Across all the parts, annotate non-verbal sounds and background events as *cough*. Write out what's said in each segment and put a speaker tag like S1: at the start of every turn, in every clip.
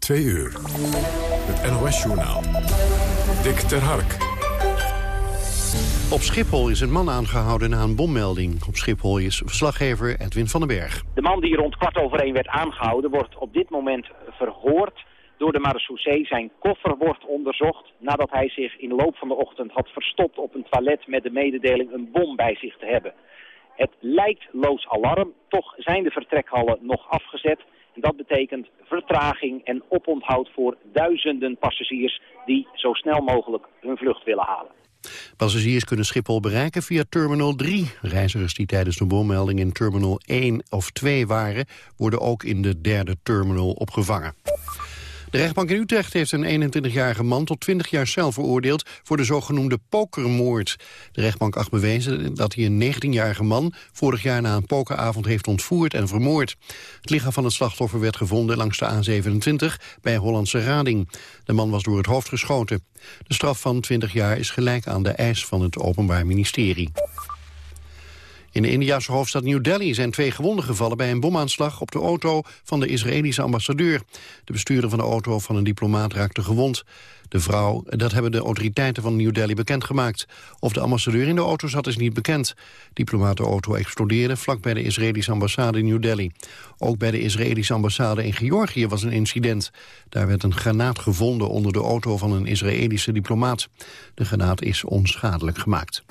S1: 2 uur. Het NOS-journaal. Dick ter Hark.
S2: Op Schiphol is een man aangehouden na een bommelding. Op Schiphol is verslaggever Edwin van den Berg.
S3: De man die rond kwart over één werd aangehouden... wordt op dit moment verhoord door de marechaussee. Zijn koffer wordt onderzocht nadat hij zich in de loop van de ochtend had verstopt op een toilet... met de mededeling een bom bij zich te hebben. Het lijkt loos alarm, toch zijn de vertrekhallen nog afgezet... Dat betekent vertraging en oponthoud voor duizenden passagiers die zo snel mogelijk hun vlucht willen halen.
S2: Passagiers kunnen Schiphol bereiken via Terminal 3. Reizigers die tijdens de bommelding in Terminal 1 of 2 waren... worden ook in de derde terminal opgevangen. De rechtbank in Utrecht heeft een 21-jarige man tot 20 jaar cel veroordeeld voor de zogenoemde pokermoord. De rechtbank acht bewezen dat hij een 19-jarige man vorig jaar na een pokeravond heeft ontvoerd en vermoord. Het lichaam van het slachtoffer werd gevonden langs de A27 bij Hollandse Rading. De man was door het hoofd geschoten. De straf van 20 jaar is gelijk aan de eis van het Openbaar Ministerie. In de Indiase hoofdstad New Delhi zijn twee gewonden gevallen bij een bomaanslag op de auto van de Israëlische ambassadeur. De bestuurder van de auto van een diplomaat raakte gewond. De vrouw, dat hebben de autoriteiten van New Delhi bekendgemaakt. Of de ambassadeur in de auto zat is niet bekend. Diplomatenauto explodeerde vlak bij de Israëlische ambassade in New Delhi. Ook bij de Israëlische ambassade in Georgië was een incident. Daar werd een granaat gevonden onder de auto van een Israëlische diplomaat. De granaat is onschadelijk gemaakt.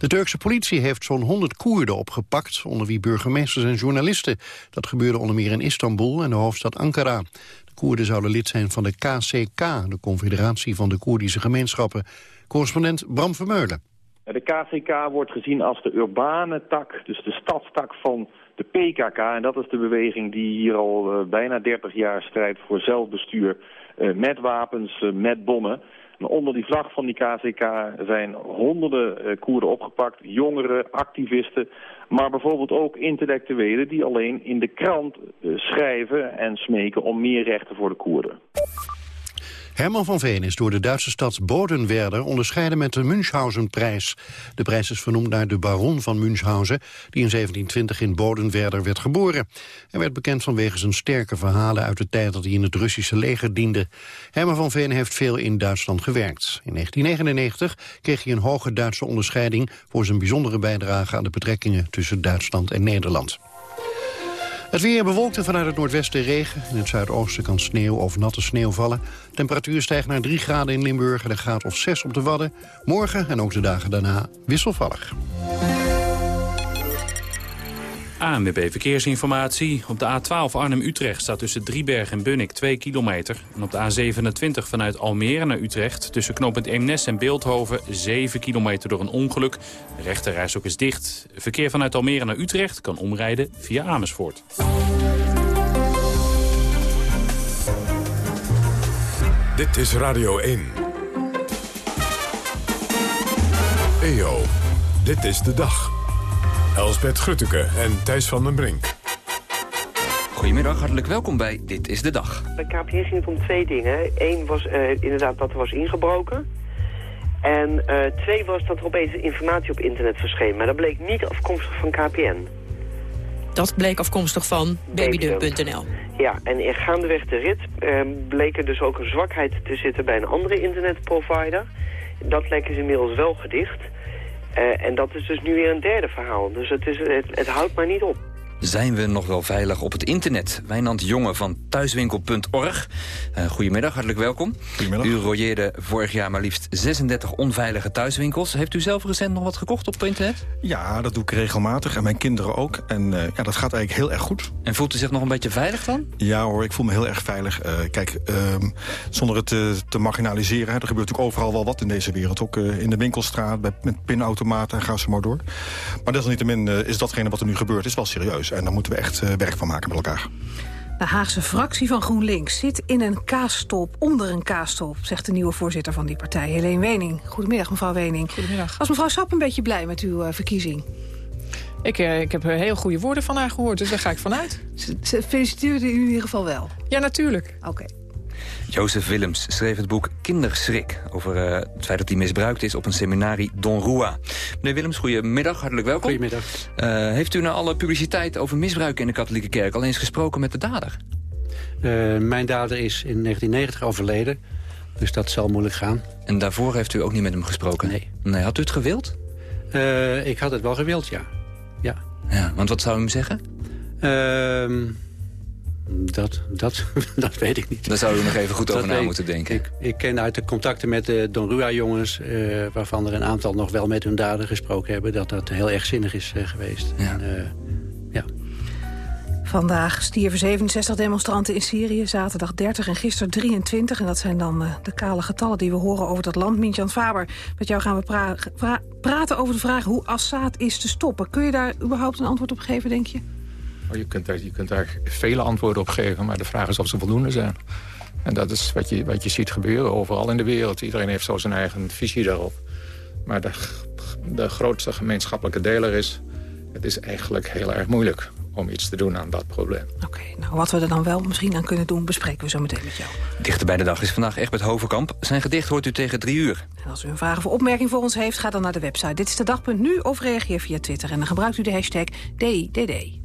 S2: De Turkse politie heeft zo'n 100 Koerden opgepakt, onder wie burgemeesters en journalisten. Dat gebeurde onder meer in Istanbul en de hoofdstad Ankara. De Koerden zouden lid zijn van de KCK, de Confederatie van de Koerdische Gemeenschappen. Correspondent Bram Vermeulen.
S4: De KCK wordt gezien als de urbane tak, dus de stadstak van de PKK. En dat is de beweging die hier al uh, bijna 30 jaar strijdt voor zelfbestuur uh, met wapens, uh, met bommen onder die vlag van die KCK zijn honderden uh, Koerden opgepakt, jongeren, activisten, maar bijvoorbeeld ook intellectuelen die alleen in de krant uh, schrijven en smeken om meer rechten voor de Koerden.
S2: Herman van Veen is door de Duitse stad Bodenwerder onderscheiden met de Münchhausen-prijs. De prijs is vernoemd naar de baron van Münchhausen, die in 1720 in Bodenwerder werd geboren. Hij werd bekend vanwege zijn sterke verhalen uit de tijd dat hij in het Russische leger diende. Herman van Veen heeft veel in Duitsland gewerkt. In 1999 kreeg hij een hoge Duitse onderscheiding voor zijn bijzondere bijdrage aan de betrekkingen tussen Duitsland en Nederland. Het weer bewolkt en vanuit het noordwesten regen. In het zuidoosten kan sneeuw of natte sneeuw vallen. Temperatuur stijgt naar 3 graden in Limburg en een graad of 6 op de Wadden. Morgen en ook de dagen daarna wisselvallig.
S5: ANWB Verkeersinformatie. Op de A12 Arnhem-Utrecht staat tussen Drieberg en Bunnik 2 kilometer. En op de A27 vanuit Almere naar Utrecht... tussen knooppunt Eemnes en Beeldhoven 7 kilometer door een ongeluk. De rechterreis is dicht. Verkeer vanuit Almere naar Utrecht kan omrijden via Amersfoort.
S1: Dit is Radio 1. EO, dit is de dag. Elsbet Grutteke en Thijs van den Brink.
S6: Goedemiddag, hartelijk welkom bij Dit is de Dag.
S7: Bij KPN ging het om twee dingen. Eén was uh, inderdaad dat er was ingebroken. En uh, twee was dat er opeens informatie op internet verscheen. Maar dat bleek niet afkomstig van KPN.
S8: Dat bleek afkomstig van babydump.nl.
S7: Ja, en in gaandeweg de rit uh, bleek er dus ook een zwakheid te zitten bij een andere internetprovider. Dat lek is inmiddels wel gedicht. Uh, en dat is dus nu weer een derde verhaal. Dus het, is, het, het houdt maar niet op.
S6: Zijn we nog wel veilig op het internet? Wijnand Jonge van thuiswinkel.org. Uh, goedemiddag, hartelijk welkom.
S9: Goedemiddag.
S6: U royeerde vorig jaar maar liefst 36 onveilige thuiswinkels. Heeft u zelf recent nog wat gekocht op internet?
S9: Ja, dat doe ik regelmatig en mijn kinderen ook. En uh, ja, dat gaat eigenlijk heel erg goed.
S6: En voelt u zich nog een beetje veilig dan?
S9: Ja hoor, ik voel me heel erg veilig. Uh, kijk, zonder het te, te marginaliseren, hè, er gebeurt natuurlijk overal wel wat in deze wereld. Ook in de winkelstraat, bij, met pinautomaten en ga ze maar door. Maar desalniettemin is datgene wat er nu gebeurt, is wel serieus. En daar moeten we echt uh, werk van maken met elkaar.
S8: De Haagse fractie van GroenLinks zit in een kaastop, onder een kaastop... zegt de nieuwe voorzitter van die partij, Helene Wening. Goedemiddag, mevrouw Wening.
S10: Goedemiddag.
S8: Was mevrouw Sap een beetje blij met uw uh, verkiezing?
S10: Ik, uh, ik heb heel goede woorden van haar gehoord, dus daar ga ik vanuit.
S8: Ze, ze feliciteerde u in ieder geval wel?
S10: Ja, natuurlijk.
S8: Oké. Okay.
S6: Jozef Willems schreef het boek Kinderschrik... over uh, het feit dat hij misbruikt is op een seminarie Don Rua. Meneer Willems, goedemiddag, hartelijk welkom.
S11: Goedemiddag.
S6: Uh, heeft u na alle publiciteit over misbruik in de katholieke kerk... al eens gesproken met de dader?
S11: mijn dader is in 1990 overleden. Dus dat zal moeilijk gaan.
S6: En daarvoor heeft u ook niet met hem gesproken?
S11: Nee.
S6: nee had u het gewild?
S11: ik had het wel gewild, ja. ja.
S6: ja want wat zou u hem zeggen?
S11: Ehm dat, dat, *laughs* dat weet ik niet.
S6: Daar zou u nog even goed over na moeten denken.
S11: Ik, ik, ken uit de contacten met de Don Rua-jongens... Uh, waarvan er een aantal nog wel met hun daden gesproken hebben... dat dat heel erg zinnig is uh, geweest.
S6: Ja. En, uh,
S11: ja.
S8: Vandaag stierven 67 demonstranten in Syrië, zaterdag 30 en gisteren 23. En dat zijn dan de kale getallen die we horen over dat land. Mintjan Faber, met jou gaan we pra pra praten over de vraag hoe Assad is te stoppen. Kun je daar überhaupt een antwoord op geven, denk je?
S12: Oh, je kunt, daar, je kunt daar vele antwoorden op geven, maar de vraag is of ze voldoende zijn. En dat is wat je, wat je ziet gebeuren overal in de wereld. Iedereen heeft zo zijn eigen visie daarop. Maar de, de grootste gemeenschappelijke deler is... het is eigenlijk heel erg moeilijk om iets te doen aan dat probleem.
S8: Oké, nou wat we er dan wel misschien aan kunnen doen... bespreken we zo meteen met jou.
S6: Dichter bij de dag is vandaag Egbert Hovenkamp. Zijn gedicht hoort u tegen drie uur.
S8: En als u een vraag of opmerking voor ons heeft... ga dan naar de website Dit is de dag.nu of reageer via Twitter. En dan gebruikt u de hashtag DIDD.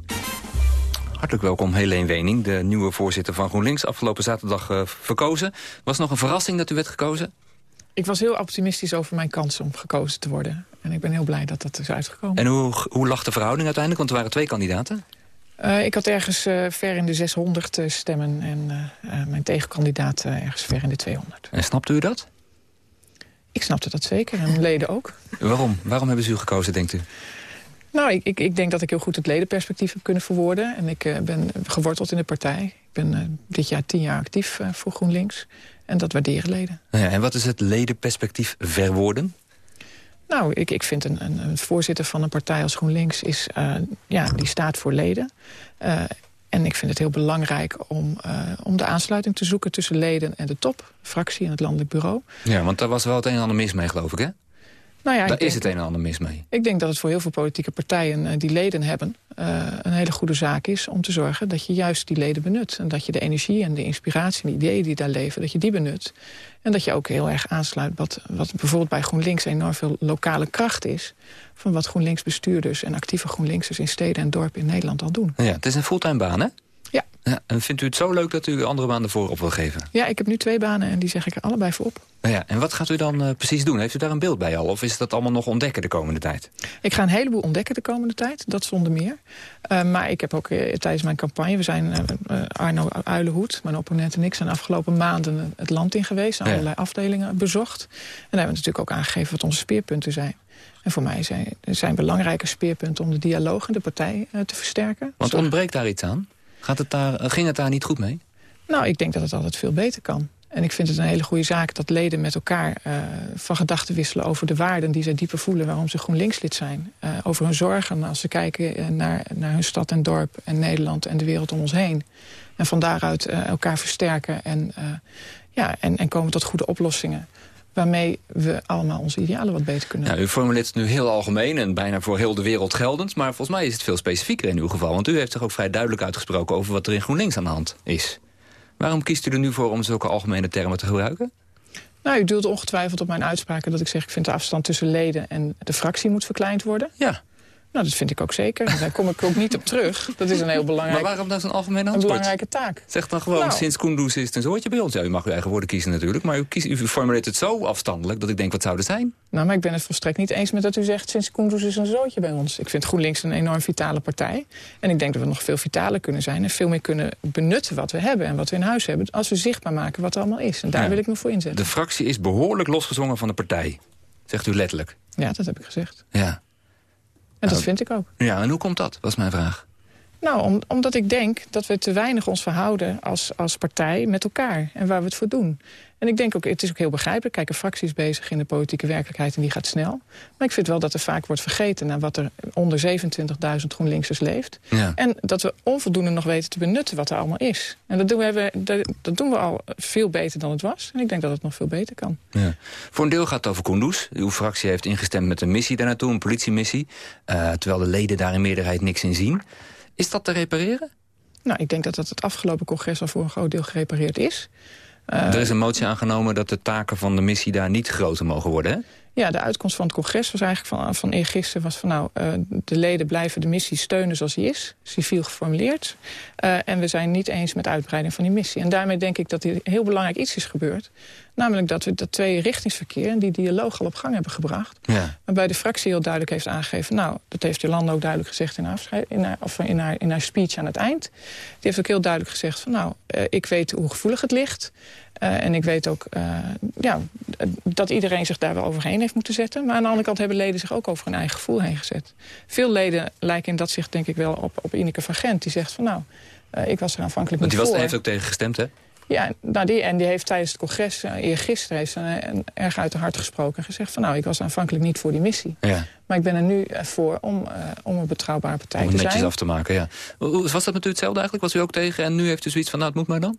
S6: Hartelijk welkom, Helene Wening, de nieuwe voorzitter van GroenLinks. Afgelopen zaterdag uh, verkozen. Was nog een verrassing dat u werd gekozen?
S10: Ik was heel optimistisch over mijn kans om gekozen te worden. En ik ben heel blij dat dat is uitgekomen.
S6: En hoe, hoe lag de verhouding uiteindelijk? Want er waren twee kandidaten.
S10: Uh, ik had ergens uh, ver in de 600 stemmen en mijn tegenkandidaat ergens ver in de 200.
S6: En snapte u dat?
S10: Ik snapte dat zeker en leden ook.
S6: Waarom? Waarom hebben ze u gekozen, denkt u?
S10: Nou, ik, ik, ik, denk dat ik heel goed het ledenperspectief heb kunnen verwoorden. En ik uh, ben geworteld in de partij. Ik ben uh, dit jaar tien jaar actief uh, voor GroenLinks. En dat waarderen leden.
S6: Ja, en wat is het ledenperspectief verwoorden?
S10: Nou, ik, ik vind een, een, een, voorzitter van een partij als GroenLinks... Is, ja, die staat voor leden. en ik vind het heel belangrijk om, om de aansluiting te zoeken... tussen leden en de top, fractie en het landelijk bureau.
S6: Ja, want daar was wel het een en ander mis mee, geloof ik, hè?
S10: Nou ja,
S6: Daar is het een en ander mis mee.
S10: Ik denk dat het voor heel veel politieke partijen uh, die leden hebben... Uh, een hele goede zaak is om te zorgen dat je juist die leden benut. En dat je de energie en de inspiratie en de ideeën die daar leven... dat je die benut. En dat je ook heel erg aansluit wat, wat bijvoorbeeld bij GroenLinks... enorm veel lokale kracht is... van wat GroenLinks bestuurders en actieve GroenLinksers... in steden en dorpen in Nederland al doen.
S6: Ja, het is een fulltime baan, hè?
S10: Ja.
S6: ja. En vindt u het zo leuk dat u andere baan ervoor op wil geven?
S10: Ja, ik heb nu twee banen en die zeg ik er allebei voor op.
S6: Ja, en wat gaat u dan uh, precies doen? Heeft u daar een beeld bij al? Of is dat allemaal nog ontdekken de komende tijd?
S10: Ik ga een heleboel ontdekken de komende tijd, dat zonder meer. Uh, maar ik heb ook uh, tijdens mijn campagne... we zijn Arno Uilenhoed, mijn opponent en ik... zijn afgelopen maanden het land in geweest... en allerlei afdelingen bezocht. En daar hebben we natuurlijk ook aangegeven wat onze speerpunten zijn. En voor mij zijn, zijn belangrijke speerpunten om de dialoog in de partij te versterken.
S6: Want ontbreekt daar iets aan? Het daar, ging het daar niet goed mee?
S10: Nou, ik denk dat het altijd veel beter kan. En ik vind het een hele goede zaak dat leden met elkaar uh, van gedachten wisselen... over de waarden die zij dieper voelen waarom ze GroenLinks-lid zijn. Uh, over hun zorgen als ze kijken naar, naar hun stad en dorp en Nederland en de wereld om ons heen. En van daaruit elkaar versterken en, ja, en, en komen tot goede oplossingen waarmee we allemaal onze idealen wat beter kunnen
S6: ja, U formuleert het nu heel algemeen en bijna voor heel de wereld geldend... maar volgens mij is het veel specifieker in uw geval. Want u heeft zich ook vrij duidelijk uitgesproken over wat er in GroenLinks aan de hand is. Waarom kiest u er nu voor om zulke algemene termen te gebruiken?
S10: Nou, u doelt ongetwijfeld op mijn uitspraken dat ik zeg... ik vind de afstand tussen leden en de fractie moet verkleind worden.
S6: Ja.
S10: Nou, dat vind ik ook zeker. Daar kom ik ook niet op terug. Dat is een heel belangrijk...
S6: Maar waarom dan zo'n algemene antwoord?
S10: Een belangrijke taak.
S6: Zeg dan gewoon, nou. sinds Kunduz is het een zoortje bij ons. Ja, u mag uw eigen woorden kiezen natuurlijk. Maar u, kiest, u formuleert het zo afstandelijk dat ik denk, wat zou er zijn?
S10: Nou, maar ik ben het volstrekt niet eens met dat u zegt... sinds Kunduz is een zootje bij ons. Ik vind GroenLinks een enorm vitale partij. En ik denk dat we nog veel vitaler kunnen zijn... en veel meer kunnen benutten wat we hebben en wat we in huis hebben... als we zichtbaar maken wat er allemaal is. En daar ja. wil ik me voor inzetten.
S6: De fractie is behoorlijk losgezongen van de partij. Zegt u letterlijk.
S10: Ja, dat heb ik gezegd.
S6: Ja.
S10: En dat vind ik ook.
S6: Ja, en hoe komt dat, was mijn vraag.
S10: Nou, om, omdat ik denk dat we te weinig ons verhouden als, als partij met elkaar. En waar we het voor doen. En ik denk ook, het is ook heel begrijpelijk. Kijk, een fractie is bezig in de politieke werkelijkheid en die gaat snel. Maar ik vind wel dat er vaak wordt vergeten... naar wat er onder 27.000 GroenLinksers leeft.
S6: Ja.
S10: En dat we onvoldoende nog weten te benutten wat er allemaal is. En dat doen, we, dat, dat doen we al veel beter dan het was. En ik denk dat het nog veel beter kan.
S6: Ja. Voor een deel gaat het over Kunduz. Uw fractie heeft ingestemd met een missie daar naartoe, een politiemissie. Uh, terwijl de leden daar in meerderheid niks in zien. Is dat te repareren?
S10: Nou, ik denk dat dat het afgelopen congres al voor een groot deel gerepareerd is.
S6: Uh, er is een motie aangenomen dat de taken van de missie daar niet groter mogen worden?
S10: Ja, de uitkomst van het congres was eigenlijk van, van eergisteren... was van nou, uh, de leden blijven de missie steunen zoals die is. Civiel geformuleerd. Uh, en we zijn niet eens met uitbreiding van die missie. En daarmee denk ik dat er heel belangrijk iets is gebeurd. Namelijk dat we dat twee richtingsverkeer en die dialoog al op gang hebben gebracht. Ja. Waarbij de fractie heel duidelijk heeft aangegeven... nou, dat heeft Jolanda ook duidelijk gezegd in haar, in haar, of in haar, in haar speech aan het eind. Die heeft ook heel duidelijk gezegd van nou, uh, ik weet hoe gevoelig het ligt... Uh, en ik weet ook uh, ja, dat iedereen zich daar wel overheen heeft moeten zetten. Maar aan de andere kant hebben leden zich ook over hun eigen gevoel heen gezet. Veel leden lijken in dat zich denk ik wel op, op Ineke van Gent. Die zegt van nou, uh, ik was er aanvankelijk
S6: Want die
S10: was,
S6: heeft ook tegen gestemd, hè?
S10: Ja, nou die, en die heeft tijdens het congres uh, eergisteren heeft ze een, erg uit de hart gesproken. En gezegd van nou, ik was aanvankelijk niet voor die missie. Ja. Maar ik ben er nu voor om, uh, om een betrouwbare partij
S6: om
S10: te zijn.
S6: Om netjes af te maken, ja. Was dat met u hetzelfde eigenlijk? Was u ook tegen en nu heeft u zoiets van nou, het moet maar dan?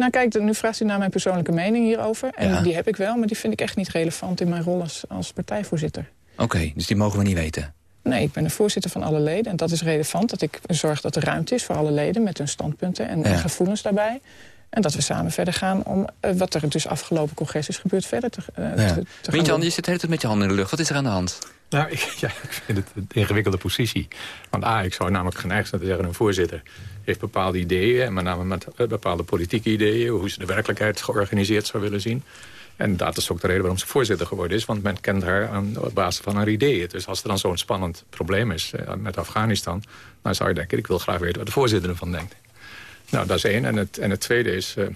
S10: Nou kijk, nu vraagt u naar mijn persoonlijke mening hierover. En ja. die heb ik wel, maar die vind ik echt niet relevant in mijn rol als, als partijvoorzitter.
S6: Oké, okay, dus die mogen we niet weten?
S10: Nee, ik ben de voorzitter van alle leden. En dat is relevant, dat ik zorg dat er ruimte is voor alle leden... met hun standpunten en, ja. en gevoelens daarbij. En dat we samen verder gaan om uh, wat er dus afgelopen congres is gebeurd verder te, uh,
S6: ja.
S10: te,
S6: je zit de hele tijd met je handen in de lucht. Wat is er aan de hand?
S12: Nou, ik, *laughs* ja, ik vind het een ingewikkelde positie. Want A, ik zou namelijk geneigd zijn te zeggen... een voorzitter heeft bepaalde ideeën... met name met uh, bepaalde politieke ideeën... hoe ze de werkelijkheid georganiseerd zou willen zien. En dat is ook de reden waarom ze voorzitter geworden is. Want men kent haar aan, op basis van haar ideeën. Dus als er dan zo'n spannend probleem is met Afghanistan... dan zou je denken, ik wil graag weten wat de voorzitter ervan denkt. Nou, dat is één. En het, en het tweede is... Uh,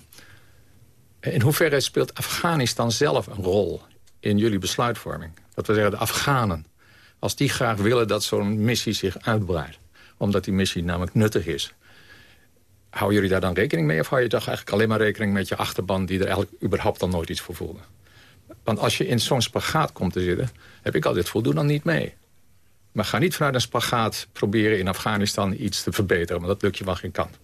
S12: in hoeverre speelt Afghanistan zelf een rol in jullie besluitvorming? Dat we zeggen, de Afghanen. Als die graag willen dat zo'n missie zich uitbreidt. Omdat die missie namelijk nuttig is. Houden jullie daar dan rekening mee? Of hou je toch eigenlijk alleen maar rekening met je achterban... die er eigenlijk überhaupt al nooit iets voor voelde? Want als je in zo'n spagaat komt te zitten... heb ik altijd voldoen dan niet mee. Maar ga niet vanuit een spagaat proberen in Afghanistan iets te verbeteren. Want dat lukt je wel geen kant.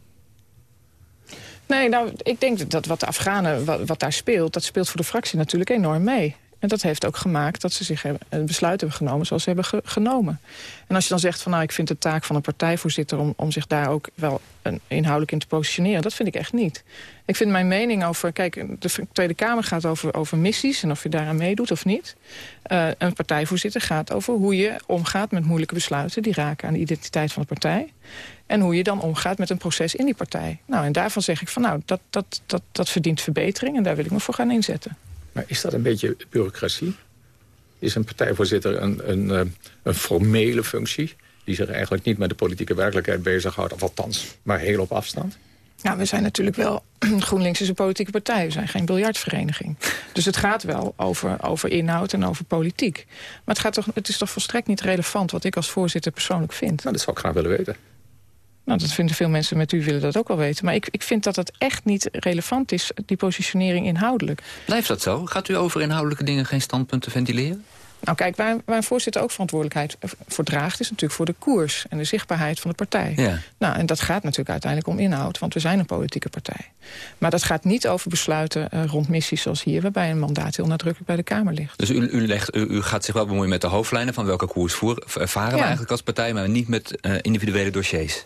S10: Nee, nou, ik denk dat wat de Afghanen, wat, wat, daar speelt... dat speelt voor de fractie natuurlijk enorm mee. En dat heeft ook gemaakt dat ze zich hebben, een besluit hebben genomen zoals ze hebben ge genomen. En als je dan zegt van nou, ik vind het taak van een partijvoorzitter... om, om zich daar ook wel een, inhoudelijk in te positioneren, dat vind ik echt niet. Ik vind mijn mening over... Kijk, de Tweede Kamer gaat over, over missies en of je daaraan meedoet of niet. Uh, een partijvoorzitter gaat over hoe je omgaat met moeilijke besluiten... die raken aan de identiteit van de partij. En hoe je dan omgaat met een proces in die partij. Nou, en daarvan zeg ik van nou, dat, dat, dat, dat verdient verbetering... en daar wil ik me voor gaan inzetten.
S12: Maar is dat een beetje bureaucratie? Is een partijvoorzitter een, een, een formele functie... die zich eigenlijk niet met de politieke werkelijkheid bezighoudt... of althans, maar heel op afstand?
S10: Nou, we zijn natuurlijk wel... *clears throat* GroenLinks is een politieke partij. We zijn geen biljartvereniging. Dus het gaat wel over, over inhoud en over politiek. Maar het, gaat toch, het is toch volstrekt niet relevant... wat ik als voorzitter persoonlijk vind?
S12: Nou, dat zou ik graag willen weten.
S10: Nou, dat vinden veel mensen met u willen dat ook wel weten. Maar ik, ik vind dat het echt niet relevant is, die positionering inhoudelijk.
S6: Blijft dat zo? Gaat u over inhoudelijke dingen geen standpunten ventileren?
S10: Nou kijk, waar, waar een voorzitter ook verantwoordelijkheid voor draagt... is natuurlijk voor de koers en de zichtbaarheid van de partij. Ja. Nou, en dat gaat natuurlijk uiteindelijk om inhoud, want we zijn een politieke partij. Maar dat gaat niet over besluiten uh, rond missies zoals hier... waarbij een mandaat heel nadrukkelijk bij de Kamer ligt.
S6: Dus u, u, legt, u, u gaat zich wel bemoeien met de hoofdlijnen... van welke koers voer, varen ja. we eigenlijk als partij... maar niet met uh, individuele dossiers?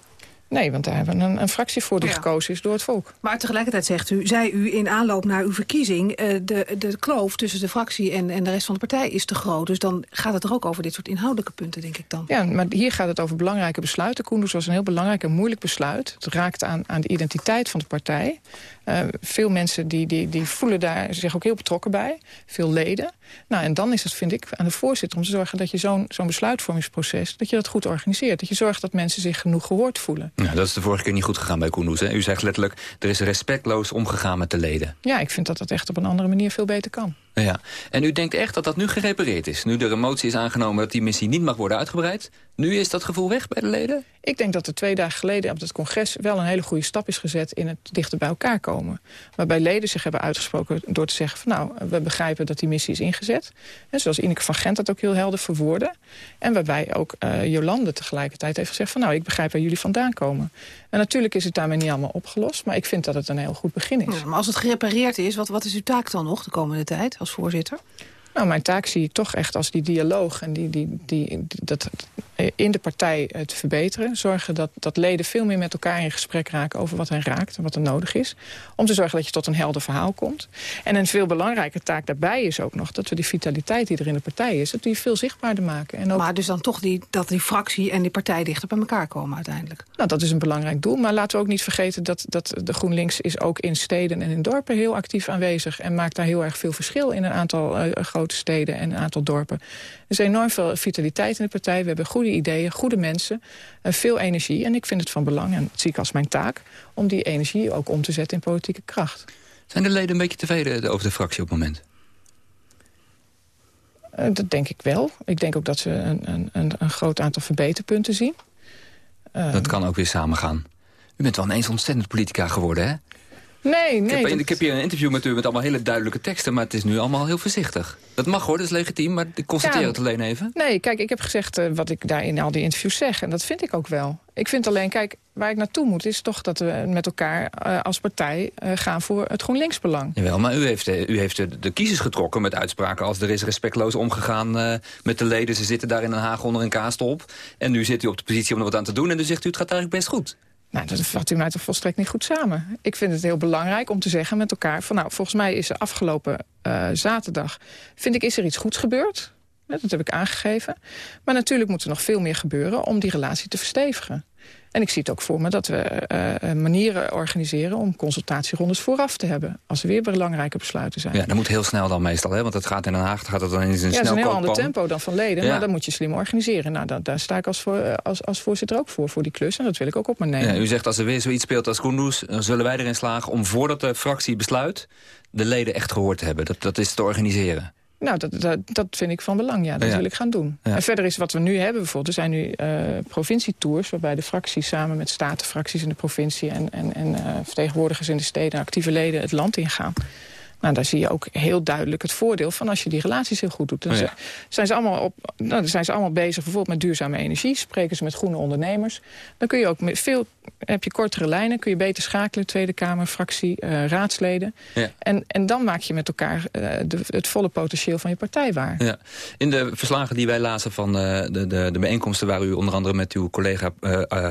S10: Nee, want daar hebben we een, een fractie voor die ja. gekozen is door het volk.
S8: Maar tegelijkertijd zegt u, zei u in aanloop naar uw verkiezing... Uh, de, de kloof tussen de fractie en, en de rest van de partij is te groot. Dus dan gaat het er ook over dit soort inhoudelijke punten, denk ik dan.
S10: Ja, maar hier gaat het over belangrijke besluiten. Koenders was een heel belangrijk en moeilijk besluit. Het raakt aan, aan de identiteit van de partij. Uh, veel mensen die, die, die voelen daar zich ook heel betrokken bij. Veel leden. Nou, en dan is het, vind ik, aan de voorzitter om te zorgen... dat je zo'n zo'n besluitvormingsproces, dat je dat goed organiseert. Dat je zorgt dat mensen zich genoeg gehoord voelen.
S6: Ja, dat is de vorige keer niet goed gegaan bij Koendoes. U zegt letterlijk, er is respectloos omgegaan met de leden.
S10: Ja, ik vind dat dat echt op een andere manier veel beter kan.
S6: Ja. En u denkt echt dat dat nu gerepareerd is? Nu er een motie is aangenomen dat die missie niet mag worden uitgebreid? Nu is dat gevoel weg bij de leden?
S10: Ik denk dat er twee dagen geleden op het congres wel een hele goede stap is gezet in het dichter bij elkaar komen. Waarbij leden zich hebben uitgesproken door te zeggen van nou, we begrijpen dat die missie is ingezet. En zoals Ineke van Gent dat ook heel helder verwoordde. En waarbij ook uh, Jolande tegelijkertijd heeft gezegd van nou, ik begrijp waar jullie vandaan komen. En natuurlijk is het daarmee niet allemaal opgelost, maar ik vind dat het een heel goed begin is.
S8: Ja, maar als het gerepareerd is, wat, wat is uw taak dan nog de komende tijd als voorzitter?
S10: Nou, mijn taak zie ik toch echt als die dialoog en die, die, die, dat in de partij te verbeteren. Zorgen dat, dat leden veel meer met elkaar in gesprek raken over wat hen raakt en wat er nodig is. Om te zorgen dat je tot een helder verhaal komt. En een veel belangrijke taak daarbij is ook nog dat we die vitaliteit die er in de partij is, dat die veel zichtbaarder maken. En ook...
S8: Maar dus dan toch die, dat die fractie en die partij dichter bij elkaar komen uiteindelijk?
S10: Nou, dat is een belangrijk doel. Maar laten we ook niet vergeten dat, dat de GroenLinks is ook in steden en in dorpen heel actief aanwezig. En maakt daar heel erg veel verschil in een aantal uh, grote steden en een aantal dorpen. Er is enorm veel vitaliteit in de partij. We hebben goede ideeën, goede mensen, uh, veel energie. En ik vind het van belang, en dat zie ik als mijn taak... om die energie ook om te zetten in politieke kracht.
S6: Zijn de leden een beetje tevreden over de fractie op het moment?
S10: Uh, dat denk ik wel. Ik denk ook dat ze een, een, een groot aantal verbeterpunten zien.
S6: dat kan ook weer samengaan. U bent wel ineens ontzettend politica geworden, hè?
S10: Nee, nee.
S6: Ik heb, dat... ik heb, hier een interview met u met allemaal hele duidelijke teksten... maar het is nu allemaal heel voorzichtig. Dat mag hoor, dat is legitiem, maar ik constateer ja, het alleen even.
S10: Nee, kijk, ik heb gezegd uh, wat ik daar in al die interviews zeg. En dat vind ik ook wel. Ik vind alleen, kijk, waar ik naartoe moet... is toch dat we met elkaar uh, als partij uh, gaan voor het GroenLinksbelang.
S6: Jawel, maar u heeft, u heeft de, de kiezers getrokken met uitspraken... als er is respectloos omgegaan met de leden. Ze zitten daar in Den Haag onder een kaastop. En nu zit u op de positie om er wat aan te doen. En nu zegt u, het gaat eigenlijk best goed.
S10: Nou, dat vat u mij toch volstrekt niet goed samen. Ik vind het heel belangrijk om te zeggen met elkaar... van nou, volgens mij is er afgelopen uh, zaterdag... vind ik, is er iets goeds gebeurd. Dat heb ik aangegeven. Maar natuurlijk moet er nog veel meer gebeuren... om die relatie te verstevigen. En ik zie het ook voor me dat we uh, manieren organiseren... om consultatierondes vooraf te hebben. Als er weer belangrijke besluiten zijn.
S6: Ja, dat moet heel snel dan meestal, hè? Want het gaat in Den Haag gaat het dan in een snel
S10: Ja, dat is een heel ander tempo dan van leden. Ja. Maar dat moet je slim organiseren. Nou, dat, daar sta ik als, voor, als, als voorzitter ook voor, voor die klus. En dat wil ik ook op me nemen.
S6: Ja, u zegt als er weer zoiets speelt als Koendoes... dan zullen wij erin slagen om voordat de fractie besluit... de leden echt gehoord te hebben. Dat, dat is te organiseren.
S10: Nou, dat, dat, dat, vind ik van belang, ja. Dat ja. wil ik gaan doen. Ja. En verder is wat we nu hebben bijvoorbeeld... er zijn nu uh, provincietours waarbij de fracties samen met statenfracties in de provincie... en, en, en uh, vertegenwoordigers in de steden, actieve leden het land ingaan. Nou, daar zie je ook heel duidelijk het voordeel van als je die relaties heel goed doet. Dan oh ja. zijn, ze allemaal op, nou, dan zijn ze allemaal bezig bijvoorbeeld met duurzame energie. Spreken ze met groene ondernemers. Dan kun je ook met veel, heb je kortere lijnen, kun je beter schakelen. Tweede Kamer, fractie, uh, raadsleden. Ja. En, en dan maak je met elkaar uh, de, het volle potentieel van je partij waar.
S6: Ja. In de verslagen die wij lazen van uh, de, de, de bijeenkomsten... waar u onder andere met uw collega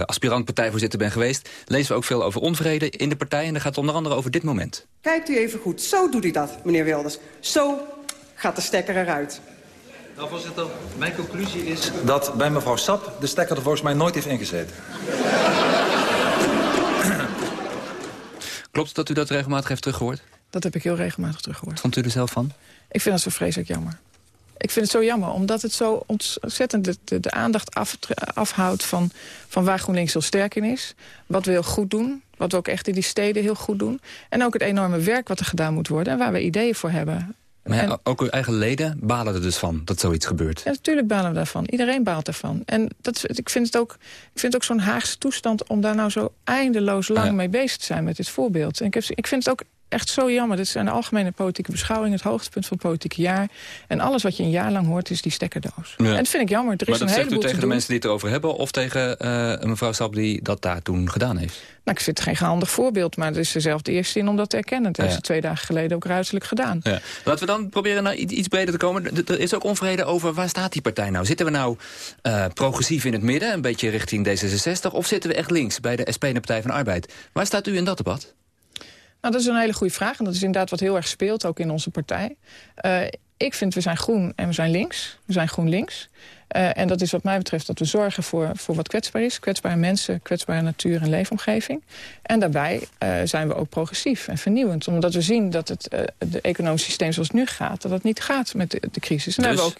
S6: aspirant partijvoorzitter bent geweest... lezen we ook veel over onvrede in de partij. En dan gaat het onder andere over dit moment.
S13: Kijkt u even goed. Zo doet u dat, meneer Wilders. Zo gaat de stekker eruit.
S14: Nou, voorzitter, mijn conclusie is dat bij mevrouw Sap de stekker er volgens mij nooit heeft ingezeten.
S6: Klopt dat u dat regelmatig heeft teruggehoord?
S10: Dat heb ik heel regelmatig teruggehoord.
S6: Vond u er zelf van?
S10: Ik vind dat zo vreselijk jammer. Ik vind het zo jammer, omdat het zo ontzettend de, de, de aandacht af, afhoudt... Van, van waar GroenLinks heel sterk in is. Wat we heel goed doen. Wat we ook echt in die steden heel goed doen. En ook het enorme werk wat er gedaan moet worden. En waar we ideeën voor hebben.
S6: Maar en, ook uw eigen leden balen er dus van dat zoiets gebeurt?
S10: Ja, natuurlijk balen we daarvan. Iedereen baalt ervan. En dat, ik vind het ook, ik vind het ook zo'n Haagse toestand... om daar nou zo eindeloos lang ja. mee bezig te zijn met dit voorbeeld. En ik, heb, ik vind het ook echt zo jammer. Dit is een algemene politieke beschouwing, het hoogtepunt van het politieke jaar. En alles wat je een jaar lang hoort is die stekkerdoos. Ja. En dat vind ik jammer. Er
S6: maar dat
S10: een
S6: zegt u tegen de
S10: doen.
S6: mensen die het erover hebben... of tegen uh, mevrouw Sap die dat daar toen gedaan heeft?
S10: Nou, ik vind het geen handig voorbeeld, maar het is zelf de eerste in om dat te erkennen. Dat ja. heeft ze twee dagen geleden ook ruiterlijk gedaan.
S6: Ja. Laten we dan proberen naar iets breder te komen. Er is ook onvrede over waar staat die partij nou? Zitten we nou uh, progressief in het midden, een beetje richting D66... of zitten we echt links bij de SP en de Partij van de Arbeid? Waar staat u in dat debat?
S10: Nou, dat is een hele goede vraag. En dat is inderdaad wat heel erg speelt, ook in onze partij. Uh, ik vind, we zijn groen en we zijn links. We zijn groen links. Uh, en dat is wat mij betreft dat we zorgen voor, voor wat kwetsbaar is. Kwetsbare mensen, kwetsbare natuur en leefomgeving. En daarbij uh, zijn we ook progressief en vernieuwend. Omdat we zien dat het uh, de economisch systeem zoals het nu gaat... dat het niet gaat met de, de crisis. En
S6: dus,
S10: we ook,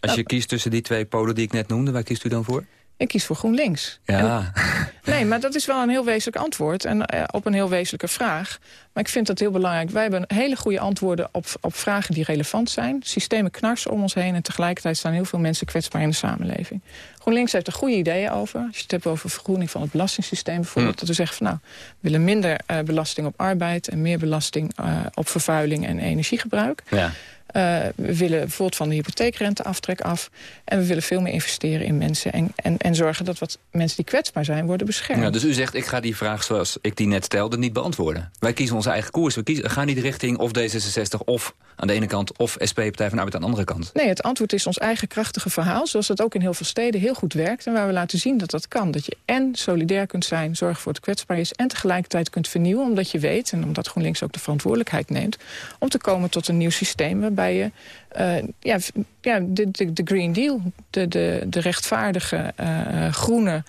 S6: als je kiest tussen die twee polen die ik net noemde... waar kiest u dan voor?
S10: Ik kies voor GroenLinks.
S6: Ja.
S10: En, nee, maar dat is wel een heel wezenlijk antwoord. En uh, op een heel wezenlijke vraag. Maar ik vind dat heel belangrijk. Wij hebben hele goede antwoorden op, op vragen die relevant zijn. Systemen knarsen om ons heen. En tegelijkertijd staan heel veel mensen kwetsbaar in de samenleving. GroenLinks heeft er goede ideeën over. Als je het hebt over vergroening van het belastingssysteem bijvoorbeeld. Mm. Dat we zeggen van nou, we willen minder uh, belasting op arbeid... en meer belasting uh, op vervuiling en energiegebruik.
S6: Ja.
S10: Uh, we willen bijvoorbeeld van de hypotheekrenteaftrek af. En we willen veel meer investeren in mensen. En, en, en zorgen dat wat mensen die kwetsbaar zijn worden beschermd.
S6: Ja, dus u zegt, ik ga die vraag zoals ik die net stelde niet beantwoorden. Wij kiezen onze eigen koers. We kiezen, gaan niet richting of D66 of aan de ene kant... of SP, Partij van Arbeid aan de andere kant.
S10: Nee, het antwoord is ons eigen krachtige verhaal. Zoals dat ook in heel veel steden heel goed werkt. En waar we laten zien dat dat kan. Dat je en solidair kunt zijn, zorgen voor het kwetsbaar is... en tegelijkertijd kunt vernieuwen, omdat je weet... en omdat GroenLinks ook de verantwoordelijkheid neemt... om te komen tot een nieuw systeem waarbij je... Uh, ja, ja, de, de, de Green Deal, de, de, de rechtvaardige uh, groene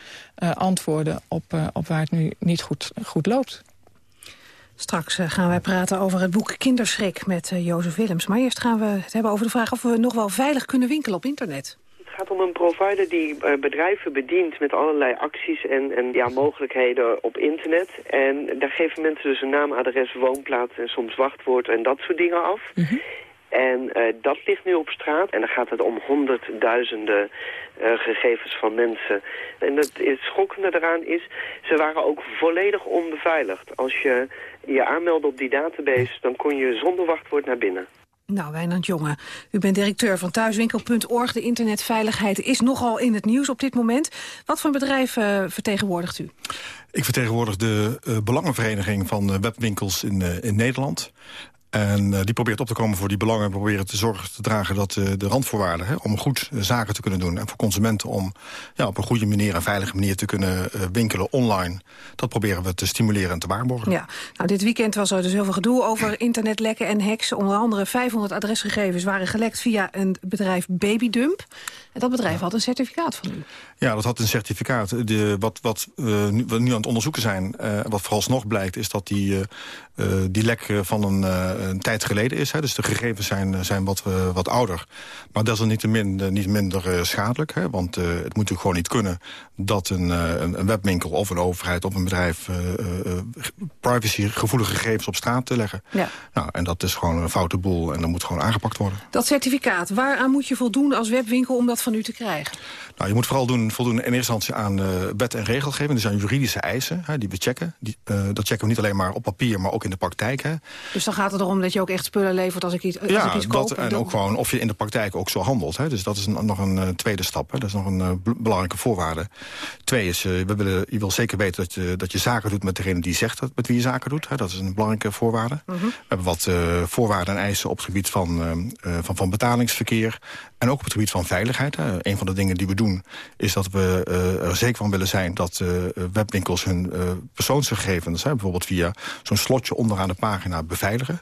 S10: uh, antwoorden... Op, op waar het nu niet goed, goed loopt.
S8: Straks gaan wij praten over het boek Kinderschrik met uh, Jozef Willems. Maar eerst gaan we het hebben over de vraag of we nog wel veilig kunnen winkelen op internet.
S7: Het gaat om een provider die uh, bedrijven bedient met allerlei acties en, en ja, mogelijkheden op internet. En daar geven mensen dus een naam, adres, woonplaats en soms wachtwoord en dat soort dingen af. Mm -hmm. En uh, dat ligt nu op straat. En dan gaat het om honderdduizenden uh, gegevens van mensen. En het, het schokkende eraan is, ze waren ook volledig onbeveiligd. Als je je aanmeldde op die database, dan kon je zonder wachtwoord naar binnen.
S8: Nou, Wijnand Jonge, u bent directeur van thuiswinkel.org. De internetveiligheid is nogal in het nieuws op dit moment. Wat voor bedrijf uh, vertegenwoordigt u?
S9: Ik vertegenwoordig de uh, Belangenvereniging van webwinkels in, uh, in Nederland. En uh, die probeert op te komen voor die belangen... proberen te zorgen te dragen dat uh, de randvoorwaarden... Hè, om goed uh, zaken te kunnen doen... en voor consumenten om ja, op een goede manier... en veilige manier te kunnen winkelen online... dat proberen we te stimuleren en te waarborgen.
S8: Ja, nou, dit weekend was er dus heel veel gedoe over internetlekken en hacks. Onder andere 500 adresgegevens waren gelekt via een bedrijf Babydump. En dat bedrijf ja. had een certificaat van u.
S9: Ja, dat had een certificaat. De, wat, wat nu, we nu aan het onderzoeken zijn, wat vooralsnog blijkt... is dat die, die lek van een een tijd geleden is. Hè, dus de gegevens zijn, zijn wat, uh, wat ouder. Maar desalniettemin uh, niet minder schadelijk. Hè, want het moet natuurlijk gewoon niet kunnen dat een, een, een webwinkel of een overheid of een bedrijf... privacygevoelige gegevens op straat te leggen. Ja. Nou, en dat is gewoon een foute boel en dat moet gewoon aangepakt worden.
S8: Dat certificaat, waaraan moet je voldoen als webwinkel om dat van u te krijgen?
S9: Nou, je moet vooral doen, voldoen in eerste instantie aan wet en regelgeving. Dus aan juridische eisen hè, die we checken. Die, dat checken we niet alleen maar op papier, maar ook in de praktijk. Hè.
S8: Dus dan gaat het erom dat je ook echt spullen levert als ik iets, als
S9: ja,
S8: ik iets koop?
S9: Dat, en ook gewoon of je in de praktijk ook zo handelt. Hè. Dus dat is een, nog een uh, tweede stap. Hè. Dat is nog een belangrijke voorwaarde. Twee is, we willen, je wil zeker weten dat je, dat je zaken doet met degene die zegt dat, met wie je zaken doet. Hè. Dat is een belangrijke voorwaarde. -hmm. We hebben wat voorwaarden en eisen op het gebied van, van, van betalingsverkeer. En ook op het gebied van veiligheid. Hè. Een van de dingen die we doen is dat we er zeker van willen zijn... dat webwinkels hun persoonsgegevens, hè, bijvoorbeeld via zo'n slotje onderaan de pagina, beveiligen.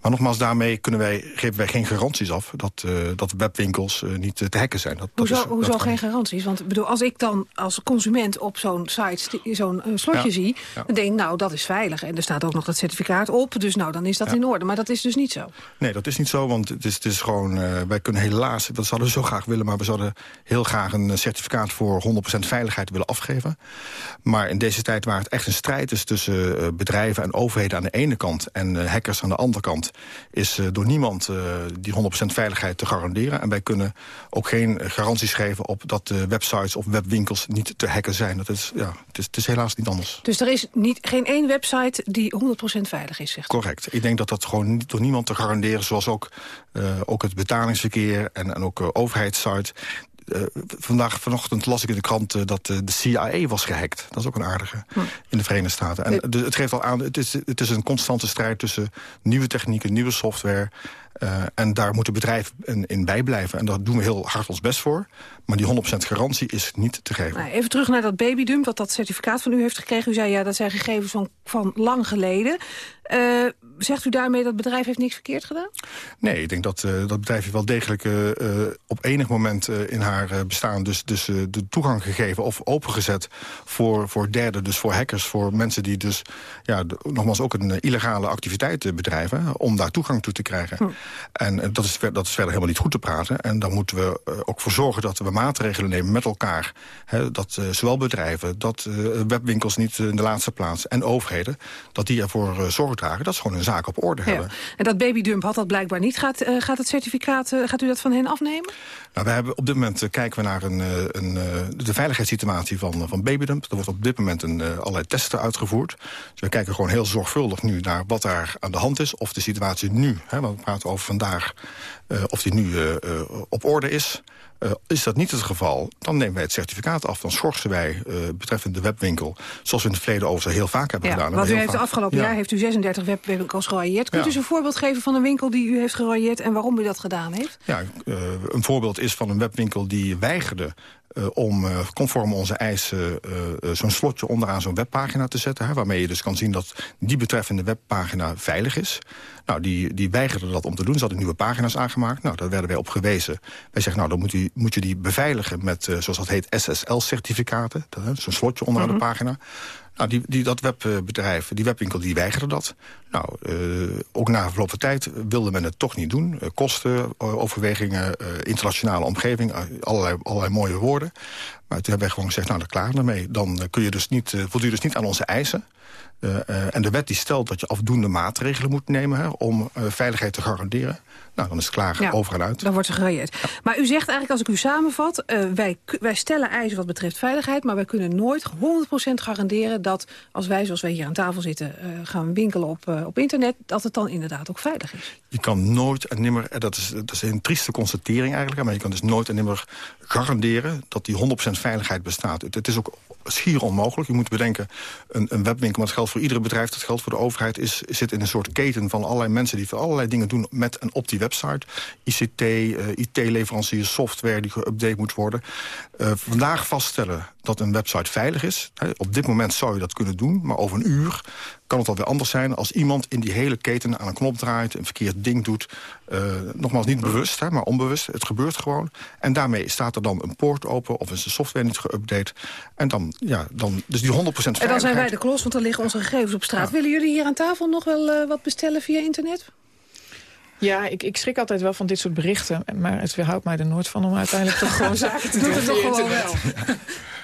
S9: Maar nogmaals, daarmee kunnen wij, geven wij geen garanties af... dat, dat webwinkels niet te hacken zijn. Dat,
S8: hoezo
S9: dat is,
S8: hoezo dat geen garanties? Want bedoel, als ik dan als consument op zo'n site zo'n slotje ja. zie... Ja. dan denk ik, nou, dat is veilig. En er staat ook nog dat certificaat op, dus nou, dan is dat ja. in orde. Maar dat is dus niet zo.
S9: Nee, dat is niet zo, want het is, het is gewoon... wij kunnen helaas, dat zouden we zo graag willen... maar we zouden heel graag een certificaat voor 100% veiligheid willen afgeven. Maar in deze tijd waar het echt een strijd is... tussen bedrijven en overheden aan de ene kant... en hackers aan de andere kant is uh, door niemand uh, die 100% veiligheid te garanderen. En wij kunnen ook geen garanties geven op dat uh, websites of webwinkels niet te hacken zijn. Dat is, ja, het, is, het is helaas niet anders.
S8: Dus er is niet, geen één website die 100% veilig is, zegt
S9: Correct. Ik denk dat dat gewoon door niemand te garanderen... zoals ook, ook het betalingsverkeer en, en ook overheidssites... Uh, vandaag, vanochtend las ik in de krant uh, dat uh, de CIA was gehackt. Dat is ook een aardige hm. in de Verenigde Staten. En dus het geeft al aan, het is, het is een constante strijd tussen nieuwe technieken, nieuwe software. En daar moeten bedrijven in, in bijblijven. En daar doen we heel hard ons best voor. Maar die 100% garantie is niet te geven.
S8: Nou, even terug naar dat babydump, wat dat certificaat van u heeft gekregen. U zei, ja, dat zijn gegevens van, van lang geleden. Uh, zegt u daarmee dat het bedrijf heeft niks verkeerd gedaan?
S9: Nee, ik denk dat uh, dat bedrijf wel degelijk uh, op enig moment in haar bestaan... dus, dus de toegang gegeven of opengezet voor, voor derden, dus voor hackers... voor mensen die dus, ja, de, nogmaals ook een illegale activiteit bedrijven... om daar toegang toe te krijgen. Hm. En dat is, dat is verder helemaal niet goed te praten. En daar moeten we ook voor zorgen dat we maatregelen nemen met elkaar. Dat uh, zowel bedrijven, dat webwinkels niet in de laatste plaats... en overheden, dat die ervoor zorgen overdragen... dat is gewoon een zaak op orde
S8: Ja.
S9: hebben.
S8: En dat babydump had dat blijkbaar niet. Gaat, eh, gaat het certificaat, eh, gaat u dat van hen afnemen?
S9: Nou, we hebben op dit moment eh, kijken we naar een, eh, een, eh, de veiligheidssituatie van, eh, van babydump. Er wordt op dit moment een, eh, allerlei testen uitgevoerd. Dus we kijken gewoon heel zorgvuldig nu naar wat daar aan de hand is. Of de situatie nu, hè, want we praten over vandaag, eh, of die nu eh, eh, op orde is. Is dat niet het geval, dan nemen wij het certificaat af. Dan schorsen wij eh, betreffende webwinkel, zoals we in het verleden over heel vaak hebben
S8: Ja,
S9: gedaan.
S8: want u heeft de afgelopen
S9: Ja.
S8: jaar heeft u 36 webwinkels gerooieerd. Kunt
S9: Ja.
S8: u eens een voorbeeld geven van een winkel die u heeft gerooieerd... en waarom u dat gedaan heeft?
S9: Ja, een voorbeeld is van een webwinkel die weigerde om eh, conform onze eisen eh, eh, zo'n slotje onderaan zo'n webpagina te zetten. Hè, waarmee je dus kan zien dat die betreffende webpagina veilig is. Nou, die, die weigerde dat om te doen. Ze hadden nieuwe pagina's aangemaakt. Nou, daar werden wij op gewezen. Wij zeggen, nou, dan moet, u, moet je die beveiligen met, eh, zoals dat heet, SSL-certificaten. Zo'n slotje onderaan
S15: Mhm.
S9: de pagina. Nou, die, die, dat webbedrijf, die webwinkel, die weigerde dat. Nou, eh, ook na verloop van tijd wilde men het toch niet doen. Eh, kosten, eh, overwegingen, internationale omgeving, allerlei, allerlei mooie woorden. Maar toen hebben wij gewoon gezegd, nou, daar klaar ermee. Dan kun je dus niet, eh, voldoe je dus niet aan onze eisen. En de wet die stelt dat je afdoende maatregelen moet nemen... Hè, om veiligheid te garanderen. Nou, dan is het klaar,
S8: Ja,
S9: over en uit.
S8: Dan wordt er gerooieerd. Maar u zegt eigenlijk, als ik u samenvat... eh, wij, wij stellen eisen wat betreft veiligheid... maar wij kunnen nooit 100% garanderen dat als wij, zoals wij hier aan tafel zitten... eh, gaan winkelen op, eh, op internet, dat het dan inderdaad ook veilig is.
S9: Je kan nooit en nimmer, dat is, dat is een trieste constatering eigenlijk... maar je kan dus nooit en nimmer garanderen dat die 100% veiligheid bestaat. Het, het is ook schier onmogelijk. Je moet bedenken, een, een webwinkel, maar dat geldt voor iedere bedrijf... dat geldt voor de overheid, is, zit in een soort keten van allerlei mensen... die voor allerlei dingen doen met en op die website. ICT, eh, IT-leveranciers, software die geüpdate moet worden. Eh, vandaag vaststellen dat een website veilig is. Op dit moment zou je dat kunnen doen, maar over een uur kan het alweer anders zijn... als iemand in die hele keten aan een knop draait, een verkeerd ding doet. Eh, nogmaals, niet bewust, hè, maar onbewust. Het gebeurt gewoon. En daarmee staat er dan een poort open of is de software niet geüpdate. En dan, ja, dan, dus die 100% veiligheid...
S8: En dan zijn wij de klos, want dan liggen onze gegevens op straat. Willen jullie hier aan tafel nog wel wat bestellen via internet?
S10: Ja, ik, ik schrik altijd wel van dit soort berichten. Maar het weerhoudt mij er nooit van om uiteindelijk toch gewoon *laughs* zaken te doen.
S8: Doe het toch gewoon wel.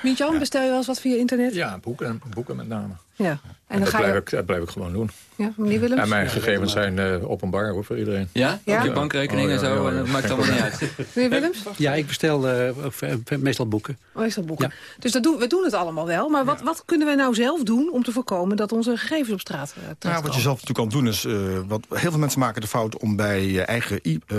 S8: Mietje-Jan, bestel je wel eens wat via internet?
S12: Ja, boeken, boeken met name.
S8: Ja.
S12: En,
S8: En dan
S12: dat,
S8: ga
S12: blijf
S8: je...
S12: ik, dat blijf ik gewoon doen.
S8: Ja, meneer Willems?
S12: En mijn gegevens zijn eh, openbaar hoor, voor iedereen.
S6: Ja?
S8: Ja?
S6: Op je bankrekening
S12: Oh,
S6: en
S12: ja,
S6: zo,
S12: ja,
S6: en
S12: ja.
S6: dat maakt
S12: Geen
S6: allemaal niet uit. *laughs*
S8: Meneer Willems?
S11: Ja, ik bestel eh, eh, meestal boeken.
S8: Oh, dat boeken? Dus dat doen, we doen het allemaal wel. Maar wat, wat kunnen we nou zelf doen om te voorkomen dat onze gegevens op straat uh,
S9: Nou, wat je zelf natuurlijk kan doen is... eh, wat, heel veel mensen maken de fout om bij je eigen e- eh,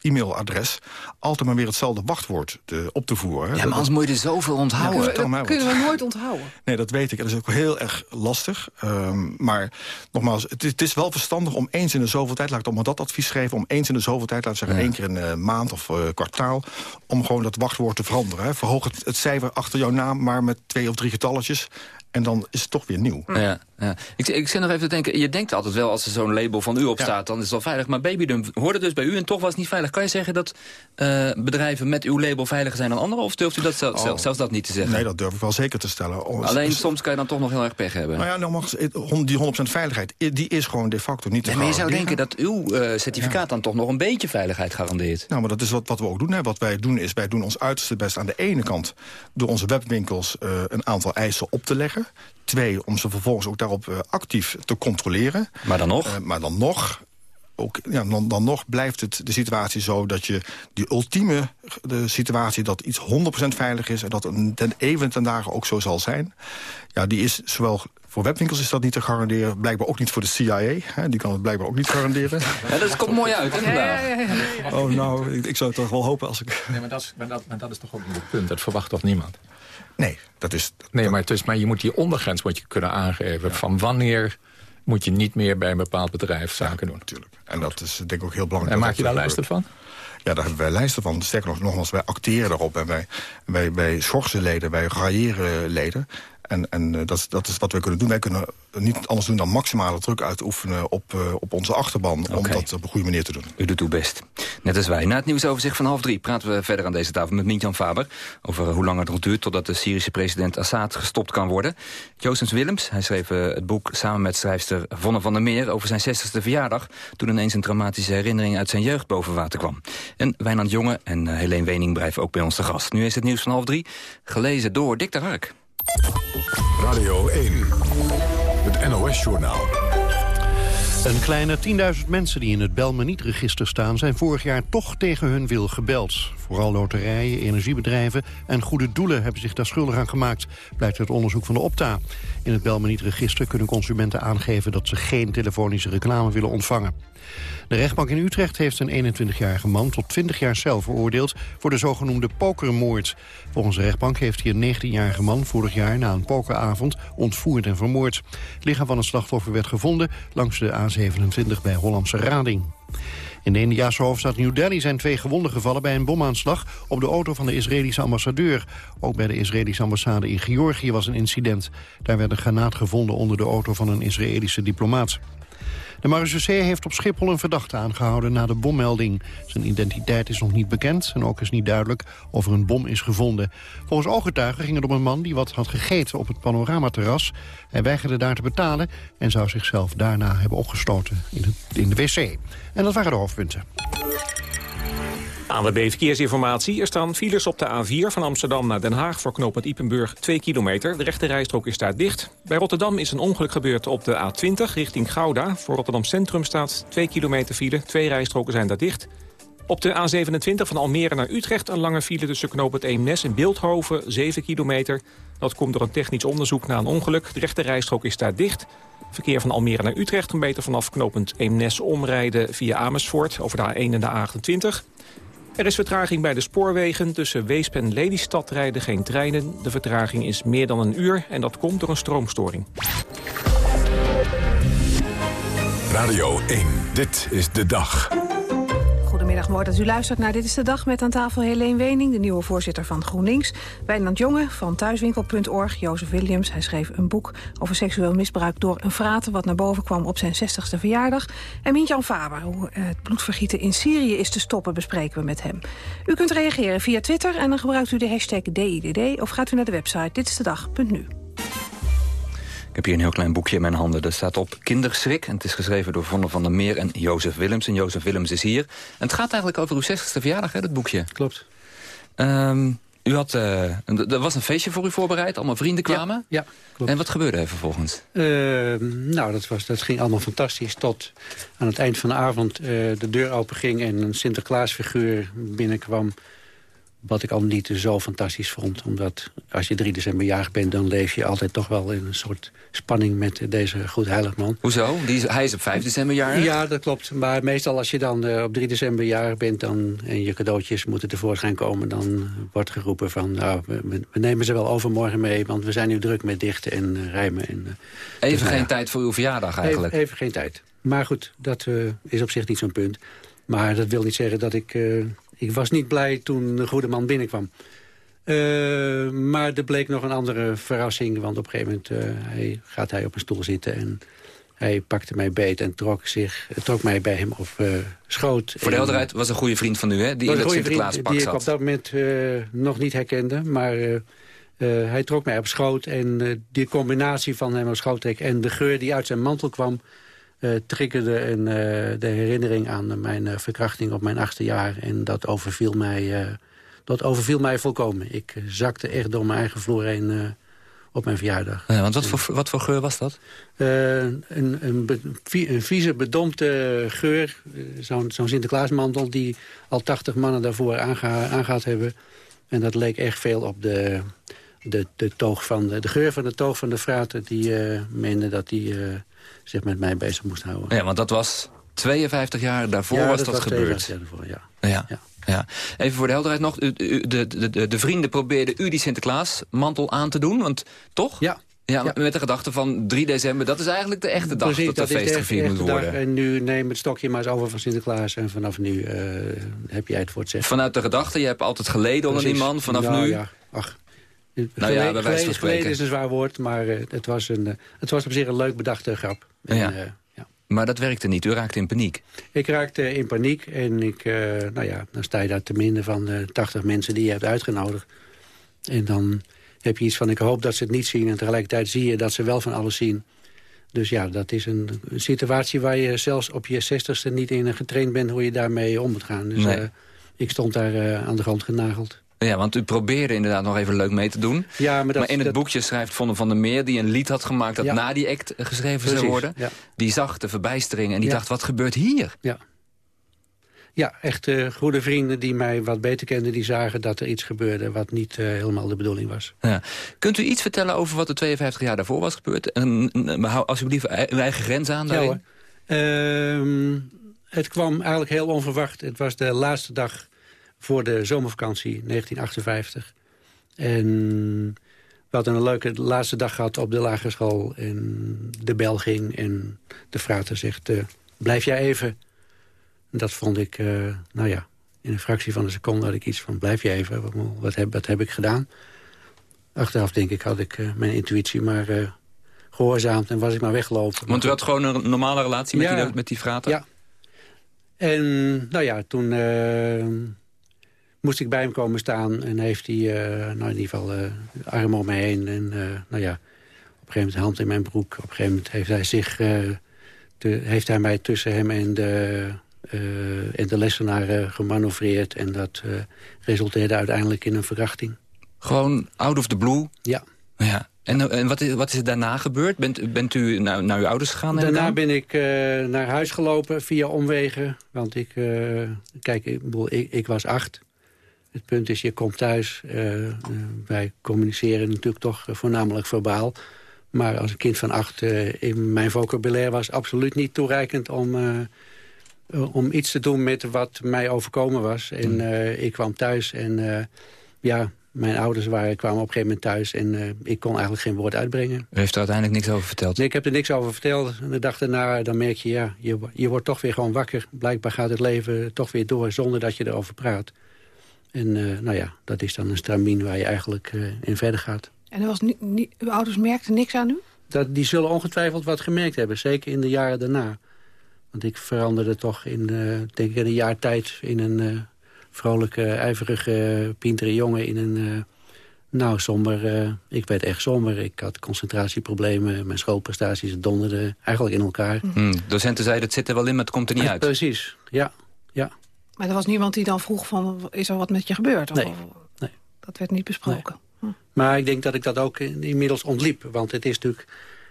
S9: e-mailadres... altijd maar weer hetzelfde wachtwoord te- op te voeren. hè.
S6: Ja, maar anders moet je er zoveel onthouden.
S9: Ja,
S8: Dat
S9: wat.
S8: kunnen we nooit onthouden.
S9: Nee, dat weet ik. Dat is ook heel erg lastig. Ehm, maar nogmaals, het, is- het is wel verstandig om eens in de zoveel tijd... laat ik maar dat advies geven... om eens in de zoveel tijd, laten we zeggen... één keer in een maand of eh, kwartaal... om gewoon dat wachtwoord te veranderen. Hè. Verhoog het, het cijfer achter jouw naam maar met twee of drie getalletjes... en dan is het toch weer nieuw.
S6: Ja, ja. Ik, ik zit nog even te denken, je denkt altijd wel als er zo'n label van u op staat, dan is het wel veilig. Maar Babydump hoorde dus bij u en toch was het niet veilig. Kan je zeggen dat eh, bedrijven met uw label veiliger zijn dan anderen? Of durft u dat zelf, zelf- zelfs dat niet te zeggen?
S9: Oh. Nee, dat durf ik wel zeker te stellen. Oh,
S6: Alleen
S9: dus-
S6: soms kan je dan toch nog heel erg pech hebben.
S9: Nou ja, hon- die 100% veiligheid, die is gewoon de facto niet te
S6: Nee, maar je zou denken dat uw eh, certificaat dan toch nog een beetje veiligheid garandeert.
S9: Nou, maar dat is wat, wat we ook doen. Hè. Wat wij doen is, wij doen ons uiterste best aan de ene kant... door onze webwinkels eh, een aantal eisen op te leggen. Twee, om ze vervolgens ook daarop eh, actief te controleren.
S6: Maar dan nog?
S9: Eh, maar dan nog... Ook, ja, dan, dan nog blijft het de situatie zo dat je die ultieme de situatie dat iets 100% veilig is... en dat een, ten even ten dagen ook zo zal zijn... ja, die is zowel voor webwinkels is dat niet te garanderen. Blijkbaar ook niet voor de CIA. Hè, die kan het blijkbaar ook niet garanderen.
S6: Ja, dat komt mooi uit, hè, vandaag.
S9: Oh, nou, ik, ik zou het toch wel hopen als ik...
S12: Nee, maar dat, is, maar, dat, maar dat is toch ook het punt. Dat verwacht toch niemand?
S9: Nee, dat is...
S12: Nee, maar, het is, maar je moet die ondergrens moet je kunnen aangeven. Van wanneer moet je niet meer bij een bepaald bedrijf zaken doen.
S9: Natuurlijk. En dat is denk ik ook heel belangrijk.
S12: En maak je daar lijsten van?
S9: Ja, daar hebben wij lijsten van. Sterker nog, nogmaals, wij acteren daarop. En wij, wij, wij schorsen leden, wij railleren leden. En, en eh, dat, is, dat is wat we kunnen doen. Wij kunnen niet anders doen dan maximale druk uitoefenen op, eh, op onze achterban... om dat op een goede manier te doen.
S6: U doet uw best. Net als wij. Na het nieuwsoverzicht van half drie praten we verder aan deze tafel met Mintjan Faber... over hoe lang het nog duurt totdat de Syrische president Assad gestopt kan worden. Jozef Willems, hij schreef eh, het boek samen met schrijfster Vonne van der Meer... over zijn 60ste verjaardag, toen ineens een traumatische herinnering... uit zijn jeugd boven water kwam. En Wijnand Jonge en Helene Wening blijven ook bij ons te gast. Nu is het nieuws van half drie, gelezen door Dick de Hark.
S1: Radio 1, het NOS-journaal.
S2: Een kleine 10.000 mensen die in het Belmeniet-register staan... zijn vorig jaar toch tegen hun wil gebeld. Vooral loterijen, energiebedrijven en goede doelen... hebben zich daar schuldig aan gemaakt, blijkt uit onderzoek van de Opta. In het Belmeniet-register kunnen consumenten aangeven... dat ze geen telefonische reclame willen ontvangen. De rechtbank in Utrecht heeft een 21-jarige man tot 20 jaar cel veroordeeld voor de zogenoemde pokermoord. Volgens de rechtbank heeft hij een 19-jarige man vorig jaar na een pokeravond ontvoerd en vermoord. Het lichaam van het slachtoffer werd gevonden langs de A27 bij Hollandse Rading. In de Indiase hoofdstad New Delhi zijn twee gewonden gevallen bij een bomaanslag op de auto van de Israëlische ambassadeur. Ook bij de Israëlische ambassade in Georgië was een incident. Daar werd een granaat gevonden onder de auto van een Israëlische diplomaat. De marechaussee heeft op Schiphol een verdachte aangehouden na de bommelding. Zijn identiteit is nog niet bekend en ook is niet duidelijk of er een bom is gevonden. Volgens ooggetuigen ging het om een man die wat had gegeten op het panoramaterras. Hij weigerde daar te betalen en zou zichzelf daarna hebben opgestoten in in de wc. En dat waren de hoofdpunten.
S15: ANWB Verkeersinformatie. Er staan files op de A4 van Amsterdam naar Den Haag... voor knooppunt Ipenburg 2 kilometer. De rechte rijstrook is daar dicht. Bij Rotterdam is een ongeluk gebeurd op de A20 richting Gouda. Voor Rotterdam Centrum staat 2 kilometer file. Twee rijstroken zijn daar dicht. Op de A27 van Almere naar Utrecht een lange file tussen knooppunt Eemnes en Beeldhoven, 7 kilometer. Dat komt door een technisch onderzoek na een ongeluk. De rechte rijstrook is daar dicht. Verkeer van Almere naar Utrecht kan beter vanaf knooppunt Eemnes omrijden via Amersfoort over de A1 en de A28. Er is vertraging bij de spoorwegen. Tussen Weesp en Lelystad rijden geen treinen. De vertraging is meer dan een uur en dat komt door een stroomstoring.
S1: Radio 1, dit is de dag.
S8: Mooi dat u luistert naar Dit is de Dag... met aan tafel Helene Wening, de nieuwe voorzitter van GroenLinks... Wijnand Jonge van thuiswinkel.org, Jozef Williams. Hij schreef een boek over seksueel misbruik door een frater... wat naar boven kwam op zijn 60ste verjaardag. En Mintjan Faber, hoe het bloedvergieten in Syrië is te stoppen... bespreken we met hem. U kunt reageren via Twitter en dan gebruikt u de hashtag DIDD... of gaat u naar de website ditistedag.nu.
S6: Ik heb hier een heel klein boekje in mijn handen. Dat staat op Kinderschrik. En het is geschreven door Vonne van der Meer en Jozef Willems. En Jozef Willems is hier. En het gaat eigenlijk over uw 60ste verjaardag, hè, dat boekje.
S11: Klopt.
S6: Um, u had, uh, er was een feestje voor u voorbereid, allemaal vrienden kwamen.
S11: Ja, ja klopt.
S6: En wat gebeurde er vervolgens?
S11: Uh, nou, dat, was, dat ging allemaal fantastisch. Tot aan het eind van de avond uh, de deur open ging en een Sinterklaasfiguur binnenkwam wat ik al niet zo fantastisch vond. Omdat als je 3 december jarig bent... dan leef je altijd toch wel in een soort spanning met deze goed heilig man.
S6: Hoezo? Die is, hij is op 5 december jarig?
S11: Ja, dat klopt. Maar meestal als je dan uh, op 3 december jarig bent... Dan, en je cadeautjes moeten tevoorschijn komen... dan wordt geroepen van... nou, we, we, nemen ze wel overmorgen mee... want we zijn nu druk met dichten en uh, rijmen. En, uh,
S6: even dus, geen ja, tijd voor uw verjaardag eigenlijk?
S11: Even, even geen tijd. Maar goed, dat is op zich niet zo'n punt. Maar dat wil niet zeggen dat ik ik was niet blij toen de goede man binnenkwam. Uh, maar er bleek nog een andere verrassing. Want op een gegeven moment uh, hij, gaat hij op een stoel zitten... en hij pakte mij beet en trok, zich, trok mij bij hem op uh, schoot.
S6: Voor de helderheid was een goede vriend van u, hè? Die in het Sinterklaaspak
S11: Die ik op dat moment nog niet herkende. Maar hij trok mij op schoot. En die combinatie van hem op schoot en de geur die uit zijn mantel kwam triggerde een, uh, de herinnering aan mijn uh, verkrachting op mijn achtste jaar. En dat overviel mij, dat overviel mij volkomen. Ik zakte echt door mijn eigen vloer heen op mijn verjaardag.
S6: Ja, want wat voor, wat voor geur was dat?
S11: een, een, een, vieze, bedompte geur. Zo'n zo Sinterklaasmantel die al tachtig mannen daarvoor aangehaald hebben. En dat leek echt veel op de, de, de, toog van de, de geur van de toog van de frater. Die meende dat die zich met mij bezig moest houden.
S6: Ja, want dat was 52 jaar daarvoor
S11: ja,
S6: was dat,
S11: was
S6: gebeurd.
S11: Jaar daarvoor, ja.
S6: Ja. ja. Ja. Even voor de helderheid nog. U, de, de, de, de vrienden probeerden u die Sinterklaasmantel aan te doen. Want toch?
S11: Ja.
S6: Ja, met de gedachte van 3 december, dat is eigenlijk de echte dag
S11: Precies,
S6: dat de feest gevierd moet worden.
S11: En nu neem het stokje maar eens over van Sinterklaas en vanaf nu uh, heb jij het voor het zeggen.
S6: Vanuit de gedachte, je hebt altijd geleden onder die man, vanaf
S11: nou,
S6: nu?
S11: Ja, ach.
S6: Nou ja, bij wijze van.
S11: Geleden is een zwaar woord, maar uh, het, was een, uh, het was op zich een leuk bedachte grap. En,
S6: ja. ja. Maar dat werkte niet, u raakte in paniek.
S11: Ik raakte in paniek en ik, nou ja, dan sta je daar te minder van de 80 mensen die je hebt uitgenodigd. En dan heb je iets van, ik hoop dat ze het niet zien. En tegelijkertijd zie je dat ze wel van alles zien. Dus ja, dat is een, een situatie waar je zelfs op je zestigste niet in getraind bent... hoe je daarmee om moet gaan. Dus
S6: nee.
S11: ik stond daar aan de grond genageld.
S6: Ja, want u probeerde inderdaad nog even leuk mee te doen.
S11: Ja, maar, dat,
S6: in het
S11: dat,
S6: boekje schrijft Vonne van der Meer... die een lied had gemaakt dat
S11: Ja.
S6: na die act geschreven
S11: Precies,
S6: zou worden.
S11: ja.
S6: Die zag de verbijstering en die dacht, wat gebeurt hier?
S11: Ja. Ja, echt eh, goede vrienden die mij wat beter kenden... die zagen dat er iets gebeurde wat niet eh, helemaal de bedoeling was.
S6: Ja. Kunt u iets vertellen over wat er 52 jaar daarvoor was gebeurd? En, maar hou alsjeblieft uw eigen grens aan daarin.
S11: hoor. Ehm, het kwam eigenlijk heel onverwacht. Het was de laatste dag voor de zomervakantie 1958. En we hadden een leuke laatste dag gehad op de lagere school. En de bel ging en de frater zegt... eh, blijf jij even. En dat vond ik, eh, nou ja, in een fractie van een seconde had ik iets van... blijf jij even, wat, wat, heb, wat heb ik gedaan? Achteraf denk ik had ik eh, mijn intuïtie maar eh, gehoorzaamd... en was ik maar weggelopen.
S6: Want u had gewoon een normale relatie met,
S11: Ja.
S6: die, met die frater?
S11: Ja. En nou ja, toen moest ik bij hem komen staan. En heeft hij eh, nou in ieder geval eh, armen om me heen. En eh, nou ja, op een gegeven moment hand in mijn broek. Op een gegeven moment heeft hij, zich, de, heeft hij mij tussen hem en de, en de lessenaar gemanoeuvreerd. En dat resulteerde uiteindelijk in een verkrachting.
S6: Gewoon out of the blue?
S11: Ja.
S6: ja. En, en wat, is, wat is er daarna gebeurd? Bent, bent u naar, naar uw ouders gegaan?
S11: Daarna ben ik naar huis gelopen via omwegen. Want ik, kijk, ik, ik, ik was acht. Het punt is, je komt thuis. eh, eh, wij communiceren natuurlijk toch eh, voornamelijk verbaal. Maar als een kind van acht in mijn vocabulaire was absoluut niet toereikend om, om iets te doen met wat mij overkomen was. En eh, ik kwam thuis en ja, mijn ouders waren, kwamen op een gegeven moment thuis en ik kon eigenlijk geen woord uitbrengen.
S6: U heeft er uiteindelijk niks over verteld?
S11: Nee, ik heb er niks over verteld. En de dag daarna dan merk je, ja, je, je wordt toch weer gewoon wakker. Blijkbaar gaat het leven toch weer door zonder dat je erover praat. En eh, nou ja, dat is dan een stramien waar je eigenlijk eh, in verder gaat.
S8: En er was ni- ni- uw ouders merkten niks aan u?
S11: Dat, die zullen ongetwijfeld wat gemerkt hebben, zeker in de jaren daarna. Want ik veranderde toch in, eh, denk ik in een jaar tijd... in een eh, vrolijke, ijverige, pintere jongen in een... eh, nou, somber. eh, ik werd echt somber. Ik had concentratieproblemen. Mijn schoolprestaties donderden eigenlijk in elkaar.
S6: Hmm, docenten zeiden, het zit er wel in, maar het komt er niet
S11: Ja,
S6: uit.
S11: Precies, ja.
S8: Maar er was niemand die dan vroeg van, is er wat met je gebeurd? Of,
S11: Nee, nee.
S8: Dat werd niet besproken.
S11: Maar ik denk dat ik dat ook in- inmiddels ontliep. Want het is natuurlijk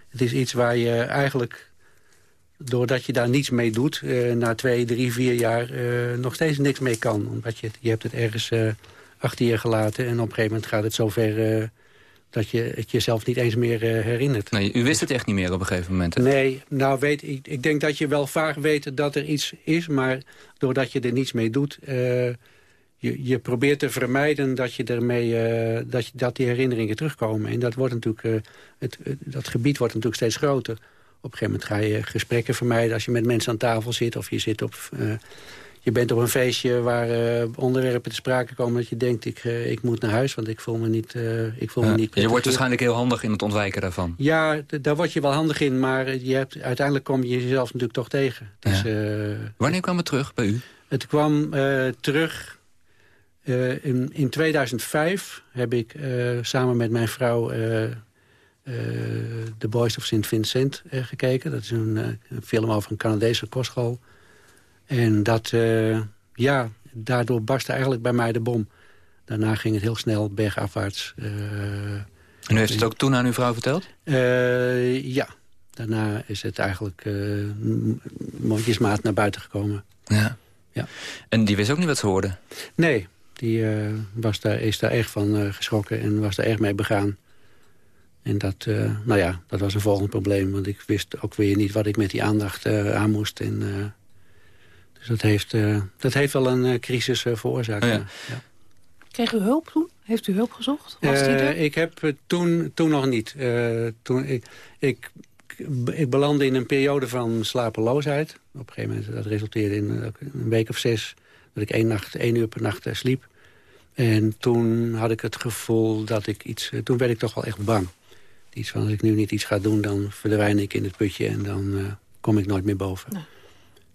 S11: het is iets waar je eigenlijk... doordat je daar niets mee doet... eh, na twee, drie, vier jaar eh, nog steeds niks mee kan. Omdat je, je hebt het ergens eh, achter je gelaten... en op een gegeven moment gaat het zover... eh, dat je het jezelf niet eens meer eh, herinnert.
S6: Nee, u wist het echt niet meer op een gegeven moment. hè?
S11: Nee, nou weet ik, ik denk dat je wel vaak weet dat er iets is, maar doordat je er niets mee doet, eh, je, je probeert te vermijden dat je ermee, eh, dat, je, dat die herinneringen terugkomen. En dat wordt natuurlijk, het, het- dat gebied wordt natuurlijk steeds groter. Op een gegeven moment ga je gesprekken vermijden als je met mensen aan tafel zit of je zit op. je bent op een feestje waar eh, onderwerpen te sprake komen... dat je denkt, ik, eh, ik moet naar huis, want ik voel me niet, eh ik voel
S6: Ja,
S11: me niet
S6: je wordt waarschijnlijk heel handig in het ontwijken daarvan.
S11: Ja, daar word je wel handig in, maar je hebt, uiteindelijk kom je jezelf natuurlijk toch tegen. Eh,
S6: Wanneer kwam het terug bij u?
S11: het kwam terug in, in 2005. Heb ik samen met mijn vrouw The Boys of St. Vincent gekeken. Dat is een, een film over een Canadese kostschool. En dat, eh, ja, daardoor barstte eigenlijk bij mij de bom. Daarna ging het heel snel bergafwaarts. eh,
S6: En u heeft het ook toen aan uw vrouw verteld?
S11: eh, ja, daarna is het eigenlijk m- mondjesmaat naar buiten gekomen.
S6: Ja.
S11: ja.
S6: En die wist ook niet wat ze hoorde?
S11: Nee, die was daar, is daar erg van geschrokken en was daar erg mee begaan. En dat, nou ja, dat was een volgend probleem. Want ik wist ook weer niet wat ik met die aandacht aan moest. En, dus dat heeft, eh, dat heeft wel een eh, crisis eh, veroorzaakt.
S6: Oh ja.
S11: ja.
S8: Kreeg u hulp toen? Heeft u hulp gezocht? Was die er?
S11: ik heb toen, toen nog niet. Eh, toen, ik, ik, ik belandde in een periode van slapeloosheid. Op een gegeven moment, dat resulteerde in een week of zes... dat ik één, nacht, één uur per nacht sliep. En toen had ik het gevoel dat ik iets... toen werd ik toch wel echt bang. Iets van, als ik nu niet iets ga doen, dan verdwijn ik in het putje... en dan eh, kom ik nooit meer boven.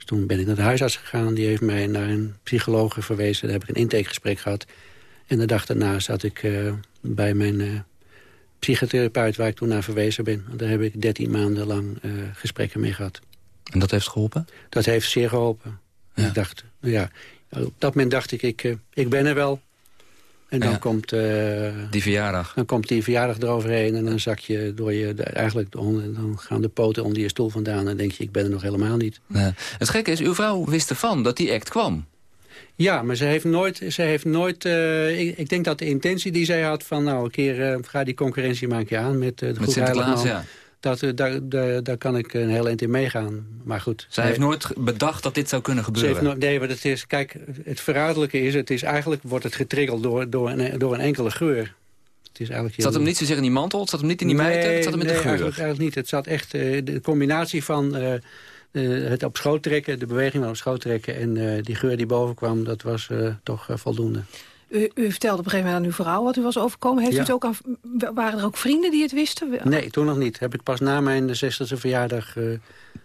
S11: Dus toen ben ik naar de huisarts gegaan. Die heeft mij naar een psycholoog verwezen. Daar heb ik een intakegesprek gehad. En de dag daarna zat ik eh, bij mijn eh, psychotherapeut... waar ik toen naar verwezen ben. Daar heb ik 13 maanden lang eh, gesprekken mee gehad.
S6: En dat heeft geholpen?
S11: Dat heeft zeer geholpen. Ik dacht, ja, op dat moment dacht ik, ik, ik ben er wel. En dan komt... Uh,
S6: die verjaardag.
S11: Dan komt die verjaardag eroverheen en dan zak je door je... De, eigenlijk dan gaan de poten onder je stoel vandaan... en denk je, ik ben er nog helemaal niet.
S6: Het gekke is, uw vrouw wist ervan dat die act kwam.
S11: Ja, maar ze heeft nooit... Ze heeft nooit uh, ik, ik, denk dat de intentie die zij had van... nou, een keer uh, ga die concurrentie maak je aan met uh, de
S6: Met Sinterklaas, ja.
S11: Dat, daar, daar, daar kan ik een heel eind in meegaan. Maar goed.
S6: Zij heeft nooit bedacht dat dit zou kunnen gebeuren?
S11: Nooit, nee, maar het is... Kijk, het verraderlijke is... Het is eigenlijk wordt het getriggeld door, door, een, door een enkele geur. Het is eigenlijk
S6: zat hem niet zozeer in die mantel? Het zat hem niet in die
S11: nee?
S6: Het zat hem in
S11: nee,
S6: de geur?
S11: Eigenlijk, eigenlijk niet. Het zat echt... de combinatie van... Uh, het op schoot trekken, de beweging van op schoot trekken... en uh, die geur die boven kwam, dat was uh, toch voldoende.
S8: U, u, vertelde op een gegeven moment aan uw vrouw wat u was overkomen. Heeft ja. u het ook aan, waren er ook vrienden die het wisten?
S11: Nee, toen nog niet. Heb ik pas na mijn 60e verjaardag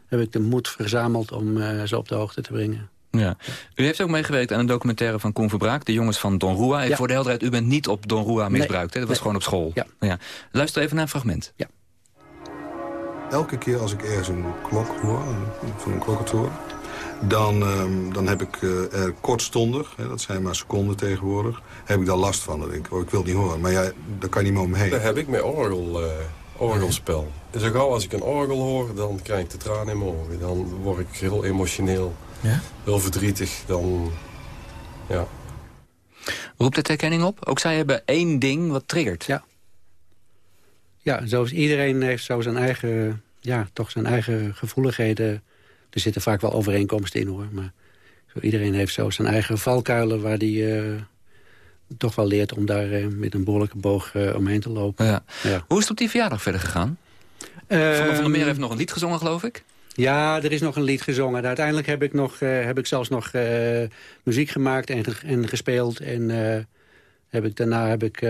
S11: heb ik de moed verzameld om ze op de hoogte te brengen.
S6: Ja. U heeft ook meegewerkt aan een documentaire van Koen Verbraak... de jongens van Don Rua. Ja. Voor de helderheid, u bent niet op Don Rua misbruikt. Nee. hè? Dat was nee. gewoon op school.
S11: Ja.
S6: Ja. Luister even naar een fragment.
S11: Ja.
S16: Elke keer als ik ergens een klok hoor, van een klokkentoren... dan, um, dan heb ik uh, er kortstondig, hè, dat zijn maar seconden tegenwoordig... heb ik daar last van. Dan denk ik, oh, ik wil het niet horen. Maar ja, daar kan je niet meer omheen.
S17: Dat heb ik met orgel, uh, orgelspel. Dus zo gauw als ik een orgel hoor, dan krijg ik de tranen in mijn ogen. Dan word ik heel emotioneel,
S6: ja?
S17: heel verdrietig. Dan, ja.
S6: Roept het herkenning op? Ook zij hebben één ding wat triggert.
S11: Ja. Ja, zoals iedereen heeft zo zijn eigen, ja, toch zijn eigen gevoeligheden. Er zitten vaak wel overeenkomsten in hoor. Maar zo iedereen heeft zo zijn eigen valkuilen waar die uh, toch wel leert om daar uh, met een behoorlijke boog uh, omheen te lopen.
S6: Ja. Ja. Hoe is het op die verjaardag verder gegaan? Van, van der Meer heeft nog een lied gezongen geloof ik?
S11: Ja, er is nog een lied gezongen. Uiteindelijk heb ik, nog, heb ik zelfs nog muziek gemaakt en, en gespeeld. En heb ik, daarna heb ik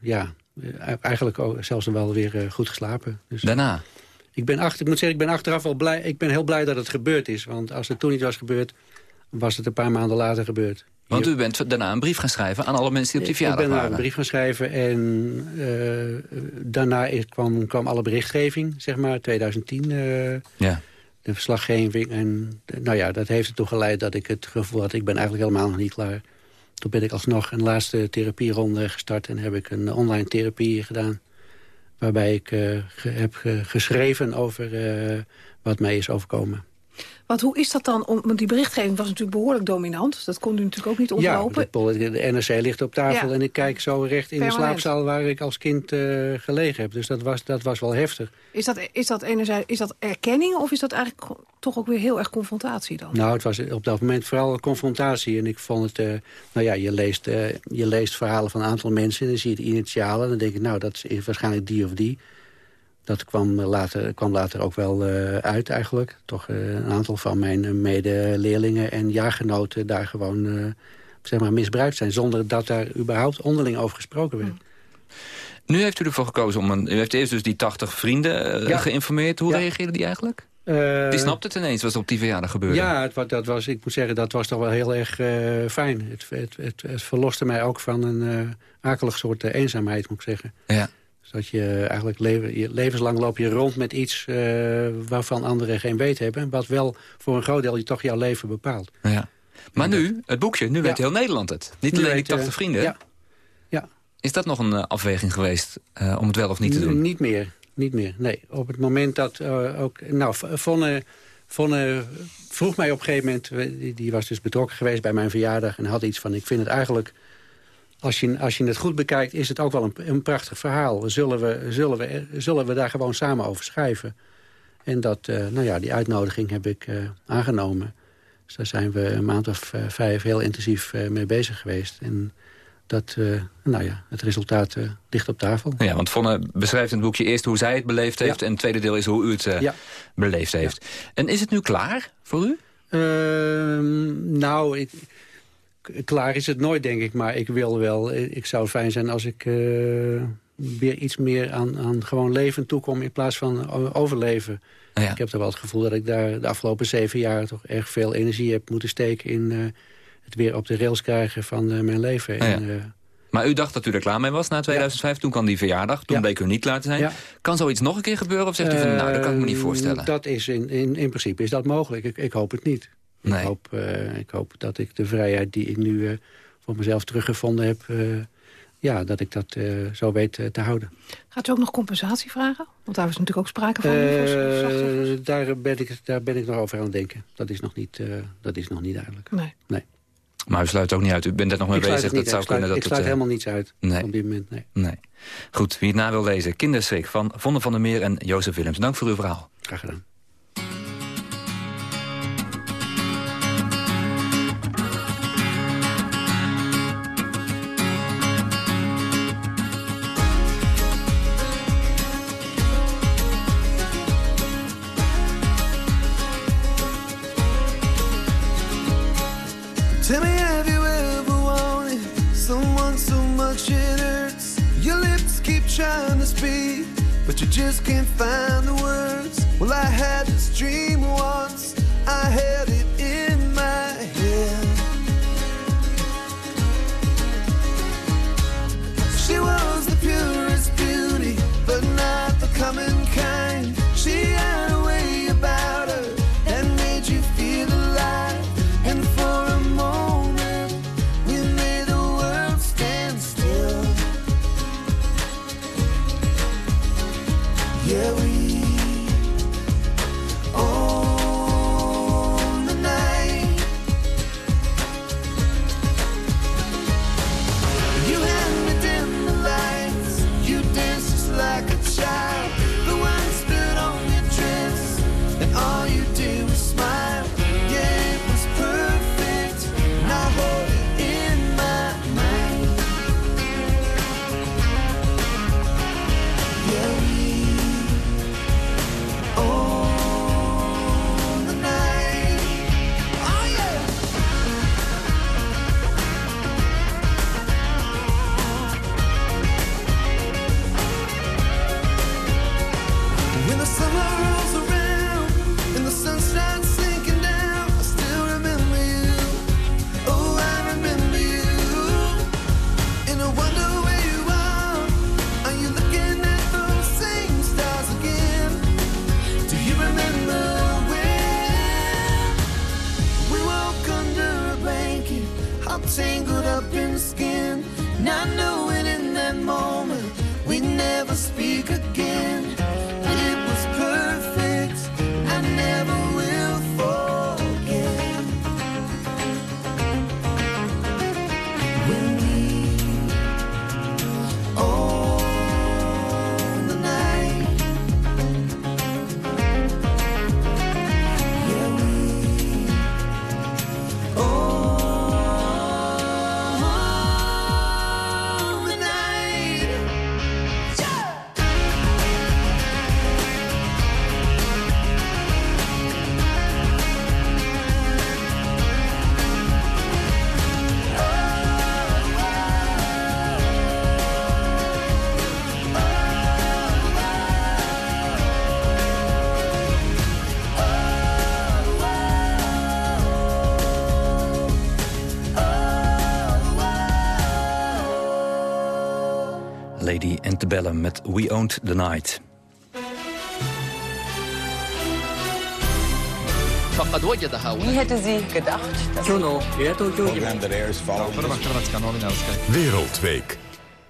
S11: ja, eigenlijk ook zelfs wel weer goed geslapen.
S6: Dus Daarna?
S11: Ik, ben achter, ik moet zeggen, ik ben achteraf wel blij. Ik ben heel blij dat het gebeurd is. Want als het toen niet was gebeurd, was het een paar maanden later gebeurd.
S6: Want u bent daarna een brief gaan schrijven aan alle mensen die op die verjaardag
S11: waren?
S6: Ik ben
S11: een brief gaan schrijven en uh, daarna kwam, kwam alle berichtgeving, zeg maar, 2010. Uh,
S6: ja.
S11: De verslaggeving. En nou ja, dat heeft ertoe geleid dat ik het gevoel had... ik ben eigenlijk helemaal nog niet klaar. Toen ben ik alsnog een laatste therapieronde gestart... en heb ik een online therapie gedaan. Waarbij ik uh, ge heb ge geschreven over uh, wat mij is overkomen.
S8: Want hoe is dat dan? Want die berichtgeving was natuurlijk behoorlijk dominant. Dat kon u natuurlijk ook niet ontlopen.
S11: Ja, de, NRC ligt op tafel ja. en ik kijk zo recht in Permanent. de slaapzaal... waar ik als kind uh, gelegen heb. Dus dat was, dat was wel heftig.
S8: Is dat, is, dat enerzijds, is dat erkenning of is dat eigenlijk toch ook weer heel erg confrontatie dan?
S11: Nou, het was op dat moment vooral confrontatie. En ik vond het... Uh, nou ja, je leest, uh, je leest verhalen van een aantal mensen... en dan zie je de initialen en dan denk ik... nou, dat is waarschijnlijk die of die... Dat kwam later, kwam later ook wel uh, uit eigenlijk. Toch uh, een aantal van mijn medeleerlingen en jaargenoten daar gewoon zeg maar misbruikt zijn. Zonder dat daar überhaupt onderling over gesproken werd.
S6: Nu heeft u ervoor gekozen om een... U heeft eerst dus die 80 vrienden ja. geïnformeerd. Hoe ja. reageerden die eigenlijk? die snapte het ineens wat er op die verjaardag gebeurde.
S11: Ja, het, dat was, ik moet zeggen, dat was toch wel heel erg fijn. Het, het, het, het, verloste mij ook van een akelig soort eenzaamheid, moet ik zeggen.
S6: Ja.
S11: Dat je eigenlijk je levenslang loop je rond met iets uh, waarvan anderen geen weet hebben. Wat wel voor een groot deel je toch jouw leven bepaalt.
S6: Ja. Maar nu, het boekje, nu ja. weet heel Nederland het. Niet alleen die 80 uh, vrienden.
S11: Ja. ja.
S6: Is dat nog een uh, afweging geweest om het wel of niet te doen?
S11: N niet meer. Niet meer, nee. Op het moment dat ook... Nou, Vonne, Vonne vroeg mij op een gegeven moment... Die, die was dus betrokken geweest bij mijn verjaardag... en had iets van, ik vind het eigenlijk als je, als je het goed bekijkt, is het ook wel een, een prachtig verhaal. Zullen we, zullen, we, zullen we daar gewoon samen over schrijven? En dat, uh, nou ja, die uitnodiging heb ik uh, aangenomen. Dus daar zijn we een maand of uh, vijf heel intensief mee bezig geweest. En dat, nou ja, het resultaat ligt op tafel.
S6: Ja, want Vonne beschrijft in het boekje eerst hoe zij het beleefd heeft... Ja. en het tweede deel is hoe u het ja. beleefd heeft. Ja. En is het nu klaar voor u?
S11: Ehm, nou, ik klaar is het nooit, denk ik. Maar ik wil wel. Ik zou fijn zijn als ik uh, weer iets meer aan, aan gewoon leven toekom... in plaats van overleven.
S6: Ja.
S11: Ik heb er wel het gevoel dat ik daar de afgelopen zeven jaar... toch erg veel energie heb moeten steken in uh, het weer op de rails krijgen van uh, mijn leven.
S6: Ja. En, maar u dacht dat u er klaar mee was na 2005. Ja. Toen kwam die verjaardag. Toen ja. bleek u niet klaar te zijn. Ja. Kan zoiets nog een keer gebeuren? Of zegt u van, nou, dat kan ik me niet voorstellen?
S11: Dat is in, in, in principe is dat mogelijk. Ik, ik hoop het niet.
S6: Nee.
S11: Ik, hoop, uh, ik hoop dat ik de vrijheid die ik nu uh, voor mezelf teruggevonden heb... Uh, ja, dat ik dat zo weet te houden.
S8: Gaat u ook nog compensatie vragen? Want daar was natuurlijk ook sprake van.
S11: daar, ben ik, daar ben ik nog over aan het denken. Dat is nog niet, dat is nog niet duidelijk.
S8: Nee.
S11: nee.
S6: Maar u sluit ook niet uit. U bent er nog mee bezig.
S11: Dat zou kunnen dat ik sluit helemaal niets uit
S6: nee.
S11: op dit moment. Nee.
S6: nee. Goed, wie het na wil lezen. Kinderschrik van Vonne van der Meer en Jozef Willems. Dank voor uw verhaal.
S11: Graag gedaan.
S18: Just can't find the words. Well, I had
S6: Bellum met We Owned the Night.
S19: Wie hadden ze gedacht?
S1: Wereldweek.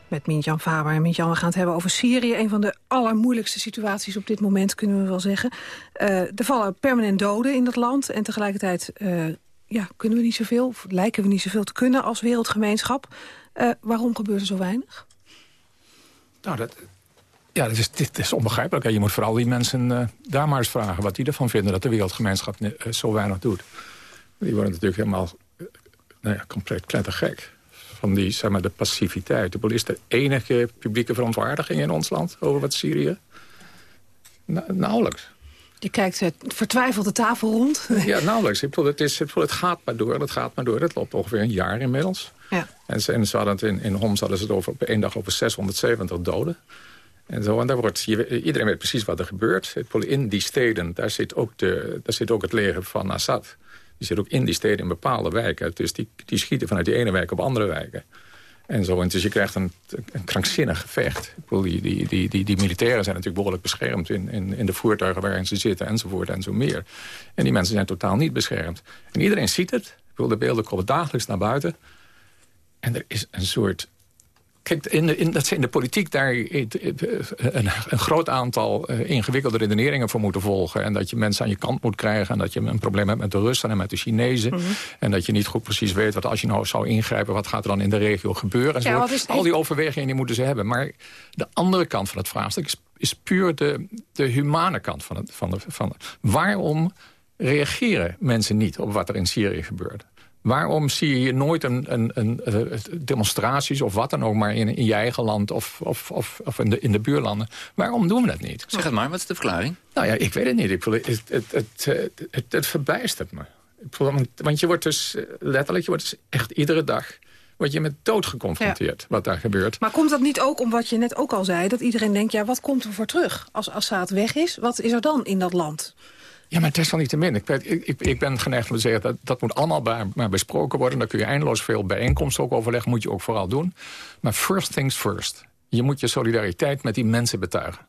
S8: Met Mintjan Faber. Mintjan, we gaan het hebben over Syrië. Een van de allermoeilijkste situaties op dit moment, kunnen we wel zeggen. Eh, er vallen permanent doden in dat land. En tegelijkertijd eh, ja, kunnen we niet zoveel, of lijken we niet zoveel te kunnen als wereldgemeenschap. Eh, waarom gebeurt er zo weinig?
S12: Nou, dat, ja, dit is onbegrijpelijk. Je moet vooral die mensen eh, daar maar eens vragen... wat die ervan vinden dat de wereldgemeenschap eh, zo weinig doet. Die worden natuurlijk helemaal eh, nou ja, compleet klettergek. Van die, zeg maar, de passiviteit. De is er enige publieke verontwaardiging in ons land... over wat Syrië? Na, nauwelijks.
S8: Je kijkt uh, vertwijfeld de tafel rond. *laughs*
S12: Ja, nauwelijks. Het, is, het, gaat maar door, het gaat maar door. Het loopt ongeveer een jaar inmiddels.
S8: Ja.
S12: En, ze, en ze hadden het in, in Homs hadden ze het over, op één dag over 670 doden. En, zo, en daar wordt, je- iedereen weet precies wat er gebeurt. In die steden, daar zit, ook de, daar zit ook het leger van Assad. Die zit ook in die steden in bepaalde wijken. Dus die, die schieten vanuit die ene wijk op andere wijken. En zo, en dus je krijgt een, een krankzinnig gevecht. Ik bedoel, die, die, die, die, die militairen zijn natuurlijk behoorlijk beschermd... In, in, in de voertuigen waarin ze zitten, enzovoort en zo meer. En die mensen zijn totaal niet beschermd. En iedereen ziet het. Ik bedoel, de beelden komen dagelijks naar buiten. En er is een soort Kijk, in de, in, dat ze in de politiek daar een, een groot aantal uh, ingewikkelde redeneringen voor moeten volgen. En dat je mensen aan je kant moet krijgen. En dat je een probleem hebt met de Russen en met de Chinezen.
S8: Mhm.
S12: En dat je niet goed precies weet wat als je nou zou ingrijpen... wat gaat er dan in de regio gebeuren.
S8: Ja, wat is-
S12: Al die overwegingen die moeten ze hebben. Maar de andere kant van het vraagstuk is, is puur de, de humane kant van het. Van de, van de- waarom reageren mensen niet op wat er in Syrië gebeurt? Waarom zie je hier nooit een, een, een, eh, demonstraties of wat dan ook... maar in, in je eigen land of, of, of, of in, de, in de buurlanden? Waarom doen we dat niet?
S6: Zeg het maar, wat is de verklaring?
S12: Nou ja, ik weet het niet. Ik voel, het, het, het, het, het, het, het verbijstert me. Ik voel, want, want je wordt dus eh, letterlijk, je wordt dus echt iedere dag... word je met dood geconfronteerd, wat daar gebeurt.
S8: Maar komt dat niet ook om wat je net ook al zei... dat iedereen denkt, ja, wat komt er voor terug? Als Assad weg is, wat is er dan in dat land?
S12: Ja, maar desalniettemin. Weet- ik, ik, ik ben geneigd om te zeggen dat dat moet allemaal bij, maar besproken worden. Daar kun je eindeloos veel bijeenkomsten ook overleggen. Moet je ook vooral doen. Maar first things first. Je moet je solidariteit met die mensen betuigen.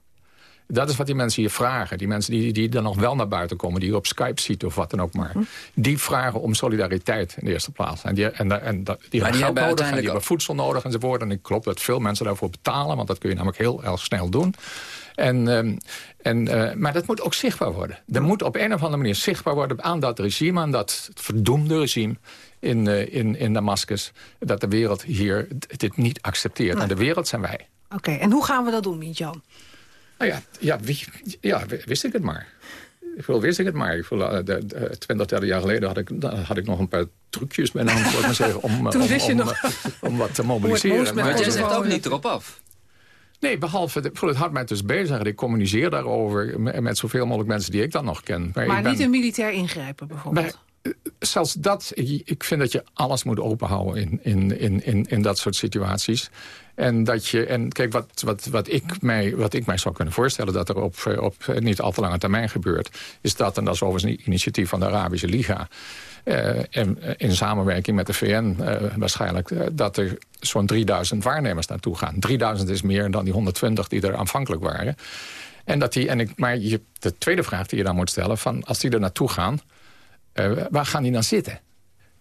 S12: Dat is wat die mensen hier vragen. Die mensen die, die dan nog wel naar buiten komen, die je op Skype ziet of wat dan ook maar. Die vragen om solidariteit in de eerste plaats. En die, en, en, dat- die hebben geld
S6: hebben
S12: nodig en die hebben voedsel nodig enzovoort. En ik klopt dat veel mensen daarvoor betalen, want dat kun je namelijk heel erg snel doen. En, ehm, en, eh, maar dat moet ook zichtbaar worden. Er moet op een of andere manier zichtbaar worden aan dat regime... aan dat verdoemde regime in, eh, in, in Damascus... dat de wereld hier dit niet accepteert. En de wereld zijn wij.
S8: Oké, en hoe gaan we dat doen, Miet-Jan?
S12: Nou ja, ja, wie, ja, wist ik het maar. Ik wil, wist ik het maar. Ik wil, eh, de, de, 20, 30 jaar geleden had ik, had ik nog een paar trucjes bij hand, maar zeggen, om, *laughs* eh,
S8: Toen
S12: om,
S8: wist je
S12: om,
S8: nog.
S12: eh, om wat te mobiliseren.
S6: Maar jij zegt ook niet erop af.
S12: Nee, behalve, de, het houdt mij dus bezig. Ik communiceer daarover met, met zoveel mogelijk mensen die ik dan nog ken.
S8: Maar
S12: ik ben-
S8: niet een militair ingrijpen, bijvoorbeeld.
S12: bij- zelfs dat, ik vind dat je alles moet openhouden in, in, in, in, in dat soort situaties. En dat je, en kijk, wat, wat, wat, ik mij, wat ik mij zou kunnen voorstellen dat er op, op niet al te lange termijn gebeurt, is dat, en dat is overigens een initiatief van de Arabische Liga, eh, in samenwerking met de VN eh, waarschijnlijk, eh, dat er zo'n 3000 waarnemers naartoe gaan. 3000 is meer dan die 120 die er aanvankelijk waren. En dat die, en ik, maar je, de tweede vraag die je dan moet stellen, van als die er naartoe gaan, waar gaan die dan zitten?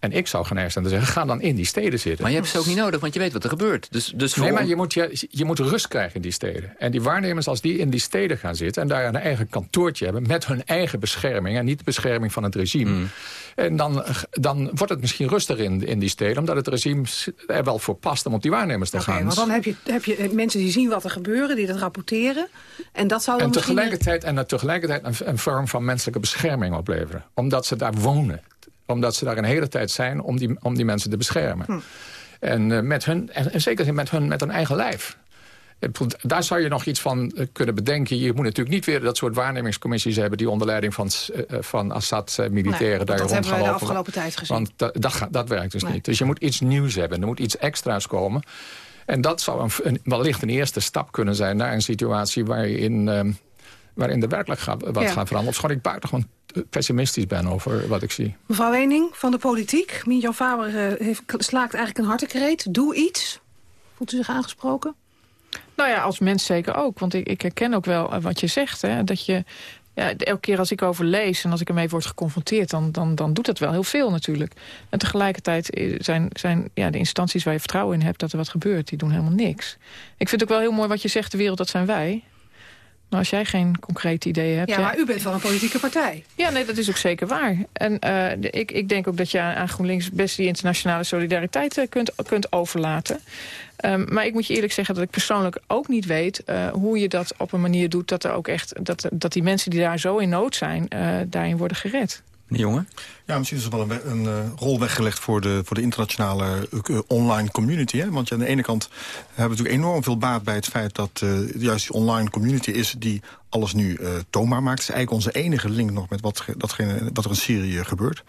S12: En ik zou geneigd zijn te zeggen, ga dan in die steden zitten.
S6: Maar je hebt ze ook niet nodig, want je weet wat er gebeurt. Dus, dus voor
S12: Nee, maar je moet, je, je moet rust krijgen in die steden. En die waarnemers, als die in die steden gaan zitten... en daar een eigen kantoortje hebben met hun eigen bescherming... en niet de bescherming van het regime...
S6: Hmm.
S12: En dan, dan wordt het misschien rustiger in, in die steden... omdat het regime er wel voor past om op die waarnemers te
S8: Oké,
S12: gaan.
S8: want dan heb je, heb je mensen die zien wat er gebeuren, die dat rapporteren. En dat zou dan
S12: En
S8: misschien...
S12: tegelijkertijd, en tegelijkertijd een, een vorm van menselijke bescherming opleveren. Omdat ze daar wonen. Omdat ze daar een hele tijd zijn om die, om die mensen te beschermen.
S8: Hm.
S12: En, eh, met hun, en, en zeker met hun, met hun eigen lijf. Daar zou je nog iets van eh, kunnen bedenken. Je moet natuurlijk niet weer dat soort waarnemingscommissies hebben... die onder leiding van, eh, van Assad-militairen
S8: Nee, want
S12: daar
S8: dat
S12: rond
S8: hebben
S12: gaan
S8: we de
S12: lopen.
S8: afgelopen tijd gezien.
S12: Want dat, dat, werkt dus
S8: Nee.
S12: niet. Dus je moet iets nieuws hebben. Er moet iets extra's komen. En dat zou een, een, wellicht een eerste stap kunnen zijn... naar een situatie waarin, waarin de werkelijk gaat, wat
S8: Ja.
S12: gaat veranderen. Of schoon ik buitengewoon pessimistisch ben over wat ik zie.
S8: Mevrouw Wening van de politiek. Miet-Jan Faber eh, heeft, slaakt eigenlijk een hartekreet. Doe iets. Voelt u zich aangesproken?
S10: Nou ja, als mens zeker ook. Want ik, ik herken ook wel eh, wat je zegt. Hè, dat je, ja, elke keer als ik over lees en als ik ermee word geconfronteerd... dan, dan, dan doet dat wel heel veel natuurlijk. En tegelijkertijd eh, zijn, zijn ja, de instanties waar je vertrouwen in hebt... dat er wat gebeurt, die doen helemaal niks. Ik vind het ook wel heel mooi wat je zegt, de wereld, dat zijn wij. Maar als jij geen concrete ideeën hebt...
S8: Ja, maar u bent van een politieke partij.
S10: Ja, nee, dat is ook zeker waar. En eh, ik, ik denk ook dat je aan GroenLinks best die internationale solidariteit eh, kunt, kunt overlaten. Ehm, maar ik moet je eerlijk zeggen dat ik persoonlijk ook niet weet eh, hoe je dat op een manier doet dat er ook echt dat, dat die mensen die daar zo in nood zijn, eh, daarin worden gered.
S6: jongen?
S9: Ja, misschien is er wel een, een eh, rol weggelegd voor de, voor de internationale eh, online community. Hè? Want ja, aan de ene kant hebben we natuurlijk enorm veel baat bij het feit... dat eh, juist die online community is die alles nu toonbaar maakt. Het is eigenlijk onze enige link nog met wat, ge- datgene, wat er in Syrië gebeurt.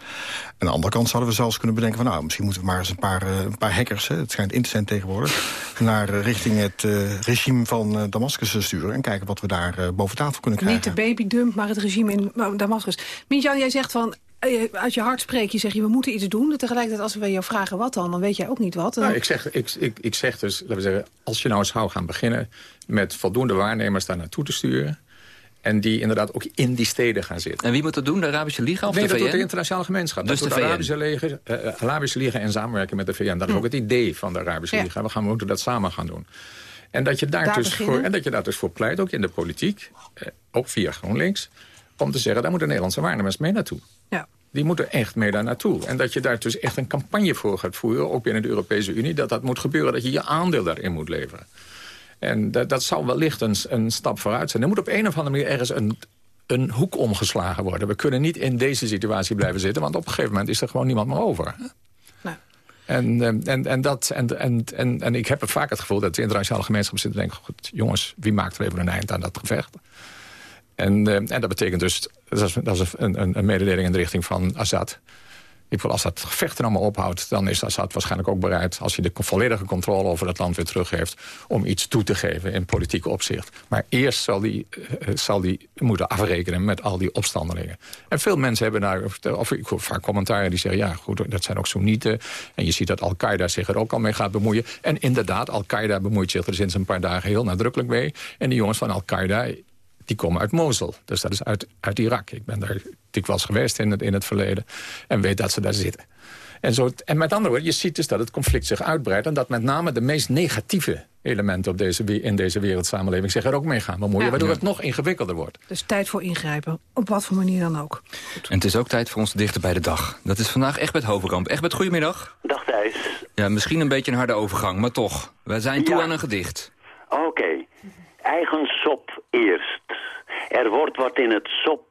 S9: Aan de andere kant zouden we zelfs kunnen bedenken... van nou, misschien moeten we maar eens een paar, een paar hackers... Hè, het schijnt in te zijn tegenwoordig... *laughs* naar richting het regime van Damascus sturen... en kijken wat we daar boven tafel kunnen krijgen.
S8: Niet de babydump, maar het regime in nou, Damascus. Miet-Jan, jij zegt van... eh, Uit je hart spreek je, zeg je, we moeten iets doen. Tegelijkertijd, als we jou vragen wat dan, dan weet jij ook niet wat.
S12: Nou, ik, zeg, ik, ik, ik zeg dus, laten we zeggen, als je nou zou gaan beginnen... met voldoende waarnemers daar naartoe te sturen... En die inderdaad ook in die steden gaan zitten.
S6: En wie moet dat doen? De Arabische Liga of
S12: nee,
S6: de
S12: dat
S6: VN?
S12: doet de internationale gemeenschap.
S6: Dus
S12: dat
S6: de
S12: doet de
S6: VN?
S12: Arabische, leger, eh, Arabische Liga in samenwerking met de VN. Dat is ook het idee van de Arabische
S8: Ja.
S12: Liga. We gaan, moeten dat samen gaan doen. En dat je daar,
S8: Daar
S12: dus
S8: beginnen.
S12: voor, en dat je daar dus voor pleit, ook in de politiek, eh, ook via GroenLinks, om te zeggen, daar moeten Nederlandse waarnemers mee naartoe.
S8: Ja.
S12: Die moeten echt mee daar naartoe. En dat je daar dus echt een campagne voor gaat voeren, ook binnen de Europese Unie, dat dat moet gebeuren, dat je je aandeel daarin moet leveren. En dat, dat zal wellicht een, een stap vooruit zijn. Er moet op een of andere manier ergens een, een hoek omgeslagen worden. We kunnen niet in deze situatie blijven zitten... want op een gegeven moment is er gewoon niemand meer over. En, eh, en, en, dat, en, en, en, en ik heb vaak het gevoel dat de internationale gemeenschap zit te denken... goed, jongens, wie maakt er even een eind aan dat gevecht? En, eh, en dat betekent dus, dat is, dat een, een, een mededeling in de richting van Assad... Ik wil als dat gevecht er allemaal ophoudt, dan is Assad waarschijnlijk ook bereid... als hij de volledige controle over het land weer terug heeft... om iets toe te geven in politieke opzicht. Maar eerst zal hij zal die moeten afrekenen met al die opstandelingen. En veel mensen hebben daar... of ik hoor vaak commentaren die zeggen... ja, goed, dat zijn ook Soenieten. En je ziet dat Al-Qaeda zich er ook al mee gaat bemoeien. En inderdaad, Al-Qaeda bemoeit zich er sinds een paar dagen heel nadrukkelijk mee. En die jongens van Al-Qaeda die komen uit Mosul. Dus dat is uit, uit Irak. Ik ben daar dikwijls geweest in het, in het verleden. En weet dat ze daar zitten. En, zo, en met andere woorden, je ziet dus dat het conflict zich uitbreidt... en dat met name de meest negatieve elementen op deze, in deze wereldsamenleving... zich er ook mee gaan bemoeien,
S8: Ja.
S12: waardoor het nog ingewikkelder wordt.
S8: Dus tijd voor ingrijpen, op wat voor manier dan ook.
S6: En het is ook tijd voor ons dichter bij de dag. Dat is vandaag Egbert Hovenkamp. Egbert, goedemiddag.
S20: Dag Thijs.
S6: Ja, misschien een beetje een harde overgang, maar toch. We zijn toe
S20: Ja.
S6: aan een gedicht.
S20: Oké. Eigen sop eerst. Er wordt wat in het sop...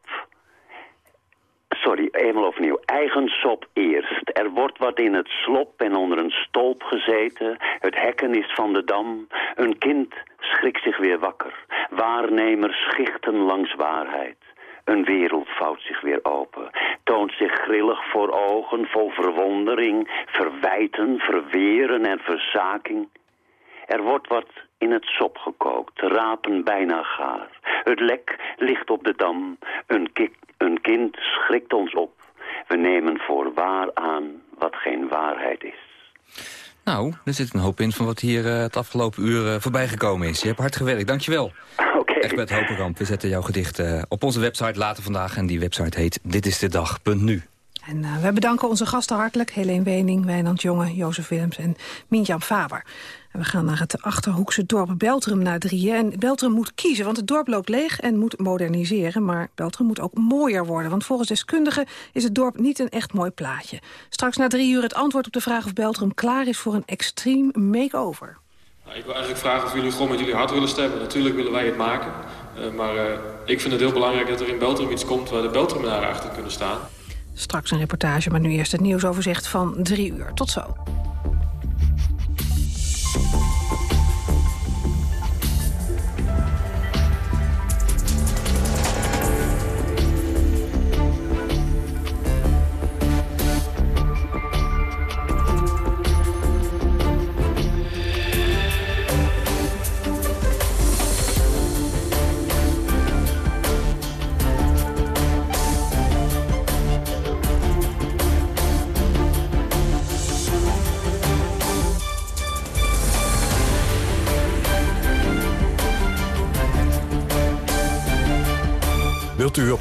S20: Sorry, eenmaal opnieuw. Eigen sop eerst. Er wordt wat in het slop en onder een stolp gezeten. Het hekken is van de dam. Een kind schrikt zich weer wakker. Waarnemers schichten langs waarheid. Een wereld vouwt zich weer open. Toont zich grillig voor ogen, vol verwondering, verwijten, verweren en verzaking. Er wordt wat in het sop gekookt, de rapen bijna gaar. Het lek ligt op de dam, een, kik, een kind schrikt ons op. We nemen voor waar aan wat geen waarheid is.
S6: Nou, er zit een hoop in van wat hier eh, het afgelopen uur eh, voorbij gekomen is. Je hebt hard gewerkt, dankjewel. *laughs*
S20: Oké.
S6: Egbert Hopenkamp, we zetten jouw gedicht eh, op onze website later vandaag. En die website heet ditistedag.nu.
S8: En eh, bedanken onze gasten hartelijk. Helene Wening, Wijnand Jonge, Jozef Willems en Mientjan Faber. We gaan naar het Achterhoekse dorp Beltrum na drieën. En Beltrum moet kiezen, want het dorp loopt leeg en moet moderniseren. Maar Beltrum moet ook mooier worden. Want volgens deskundigen is het dorp niet een echt mooi plaatje. Straks na drie uur het antwoord op de vraag of Beltrum klaar is voor een extreem make-over.
S21: Nou, ik wil eigenlijk vragen of jullie gewoon met jullie hart willen stemmen. Natuurlijk willen wij het maken. Eh, maar eh, ik vind het heel belangrijk dat er in Beltrum iets komt waar de Beltrumenaren achter kunnen staan.
S8: Straks een reportage, maar nu eerst het nieuwsoverzicht van drie uur. Tot zo.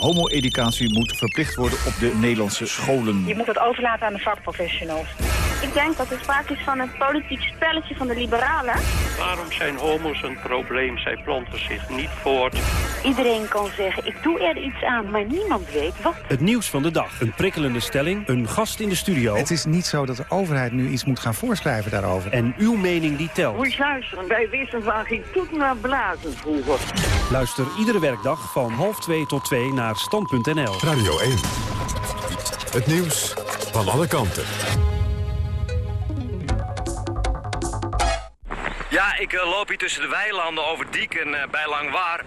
S22: Homo-educatie moet verplicht worden op de Nederlandse scholen.
S23: Je moet het overlaten aan de vakprofessionals. Ik denk dat er sprake is van een politiek spelletje van de liberalen.
S24: Waarom zijn homo's een probleem? Zij planten zich niet voort.
S23: Iedereen kan zeggen, ik doe er iets aan, maar niemand weet wat.
S25: Het nieuws van de dag. Een prikkelende stelling. Een gast in de studio.
S26: Het is niet zo dat de overheid nu iets moet gaan voorschrijven daarover.
S25: En uw mening die telt.
S23: Moet je luisteren, wij wisten van geen toet naar blazen vroeger.
S25: Luister iedere werkdag van half twee tot twee naar stand.nl.
S1: Radio 1. Het nieuws van alle kanten.
S27: Ja, ik eh, loop hier tussen de weilanden over Dieken eh, bij Langwaar.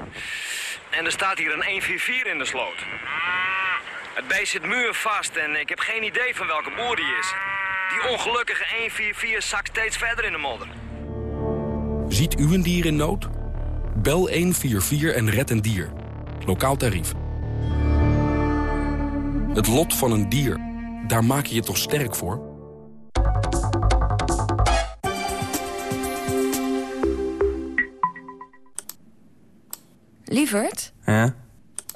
S27: En er staat hier een 144 in de sloot. Het beest zit muurvast en ik heb geen idee van welke boer die is. Die ongelukkige 144 zakt steeds verder in de modder.
S28: Ziet u een dier in nood? Bel 144 en red een dier. Lokaal tarief. Het lot van een dier. Daar maak je je toch sterk voor?
S29: Lievert,
S30: Ja?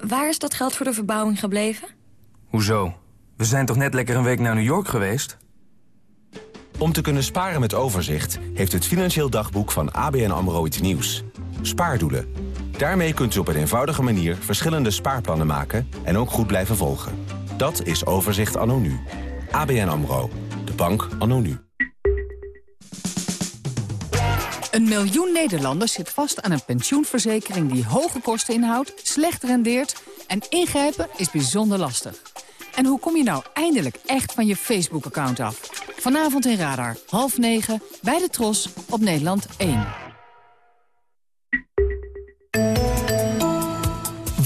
S29: waar is dat geld voor de verbouwing gebleven?
S30: Hoezo? We zijn toch net lekker een week naar New York geweest?
S31: Om te kunnen sparen met overzicht heeft het Financieel Dagboek van ABN AMRO iets nieuws. Spaardoelen. Daarmee kunt u op een eenvoudige manier verschillende spaarplannen maken en ook goed blijven volgen. Dat is Overzicht anno nu. ABN AMRO. De bank anno nu.
S32: Een miljoen Nederlanders zit vast aan een pensioenverzekering die hoge kosten inhoudt, slecht rendeert en ingrijpen is bijzonder lastig. En hoe kom je nou eindelijk echt van je Facebook-account af? Vanavond in Radar, half negen, bij de Tros, op Nederland 1.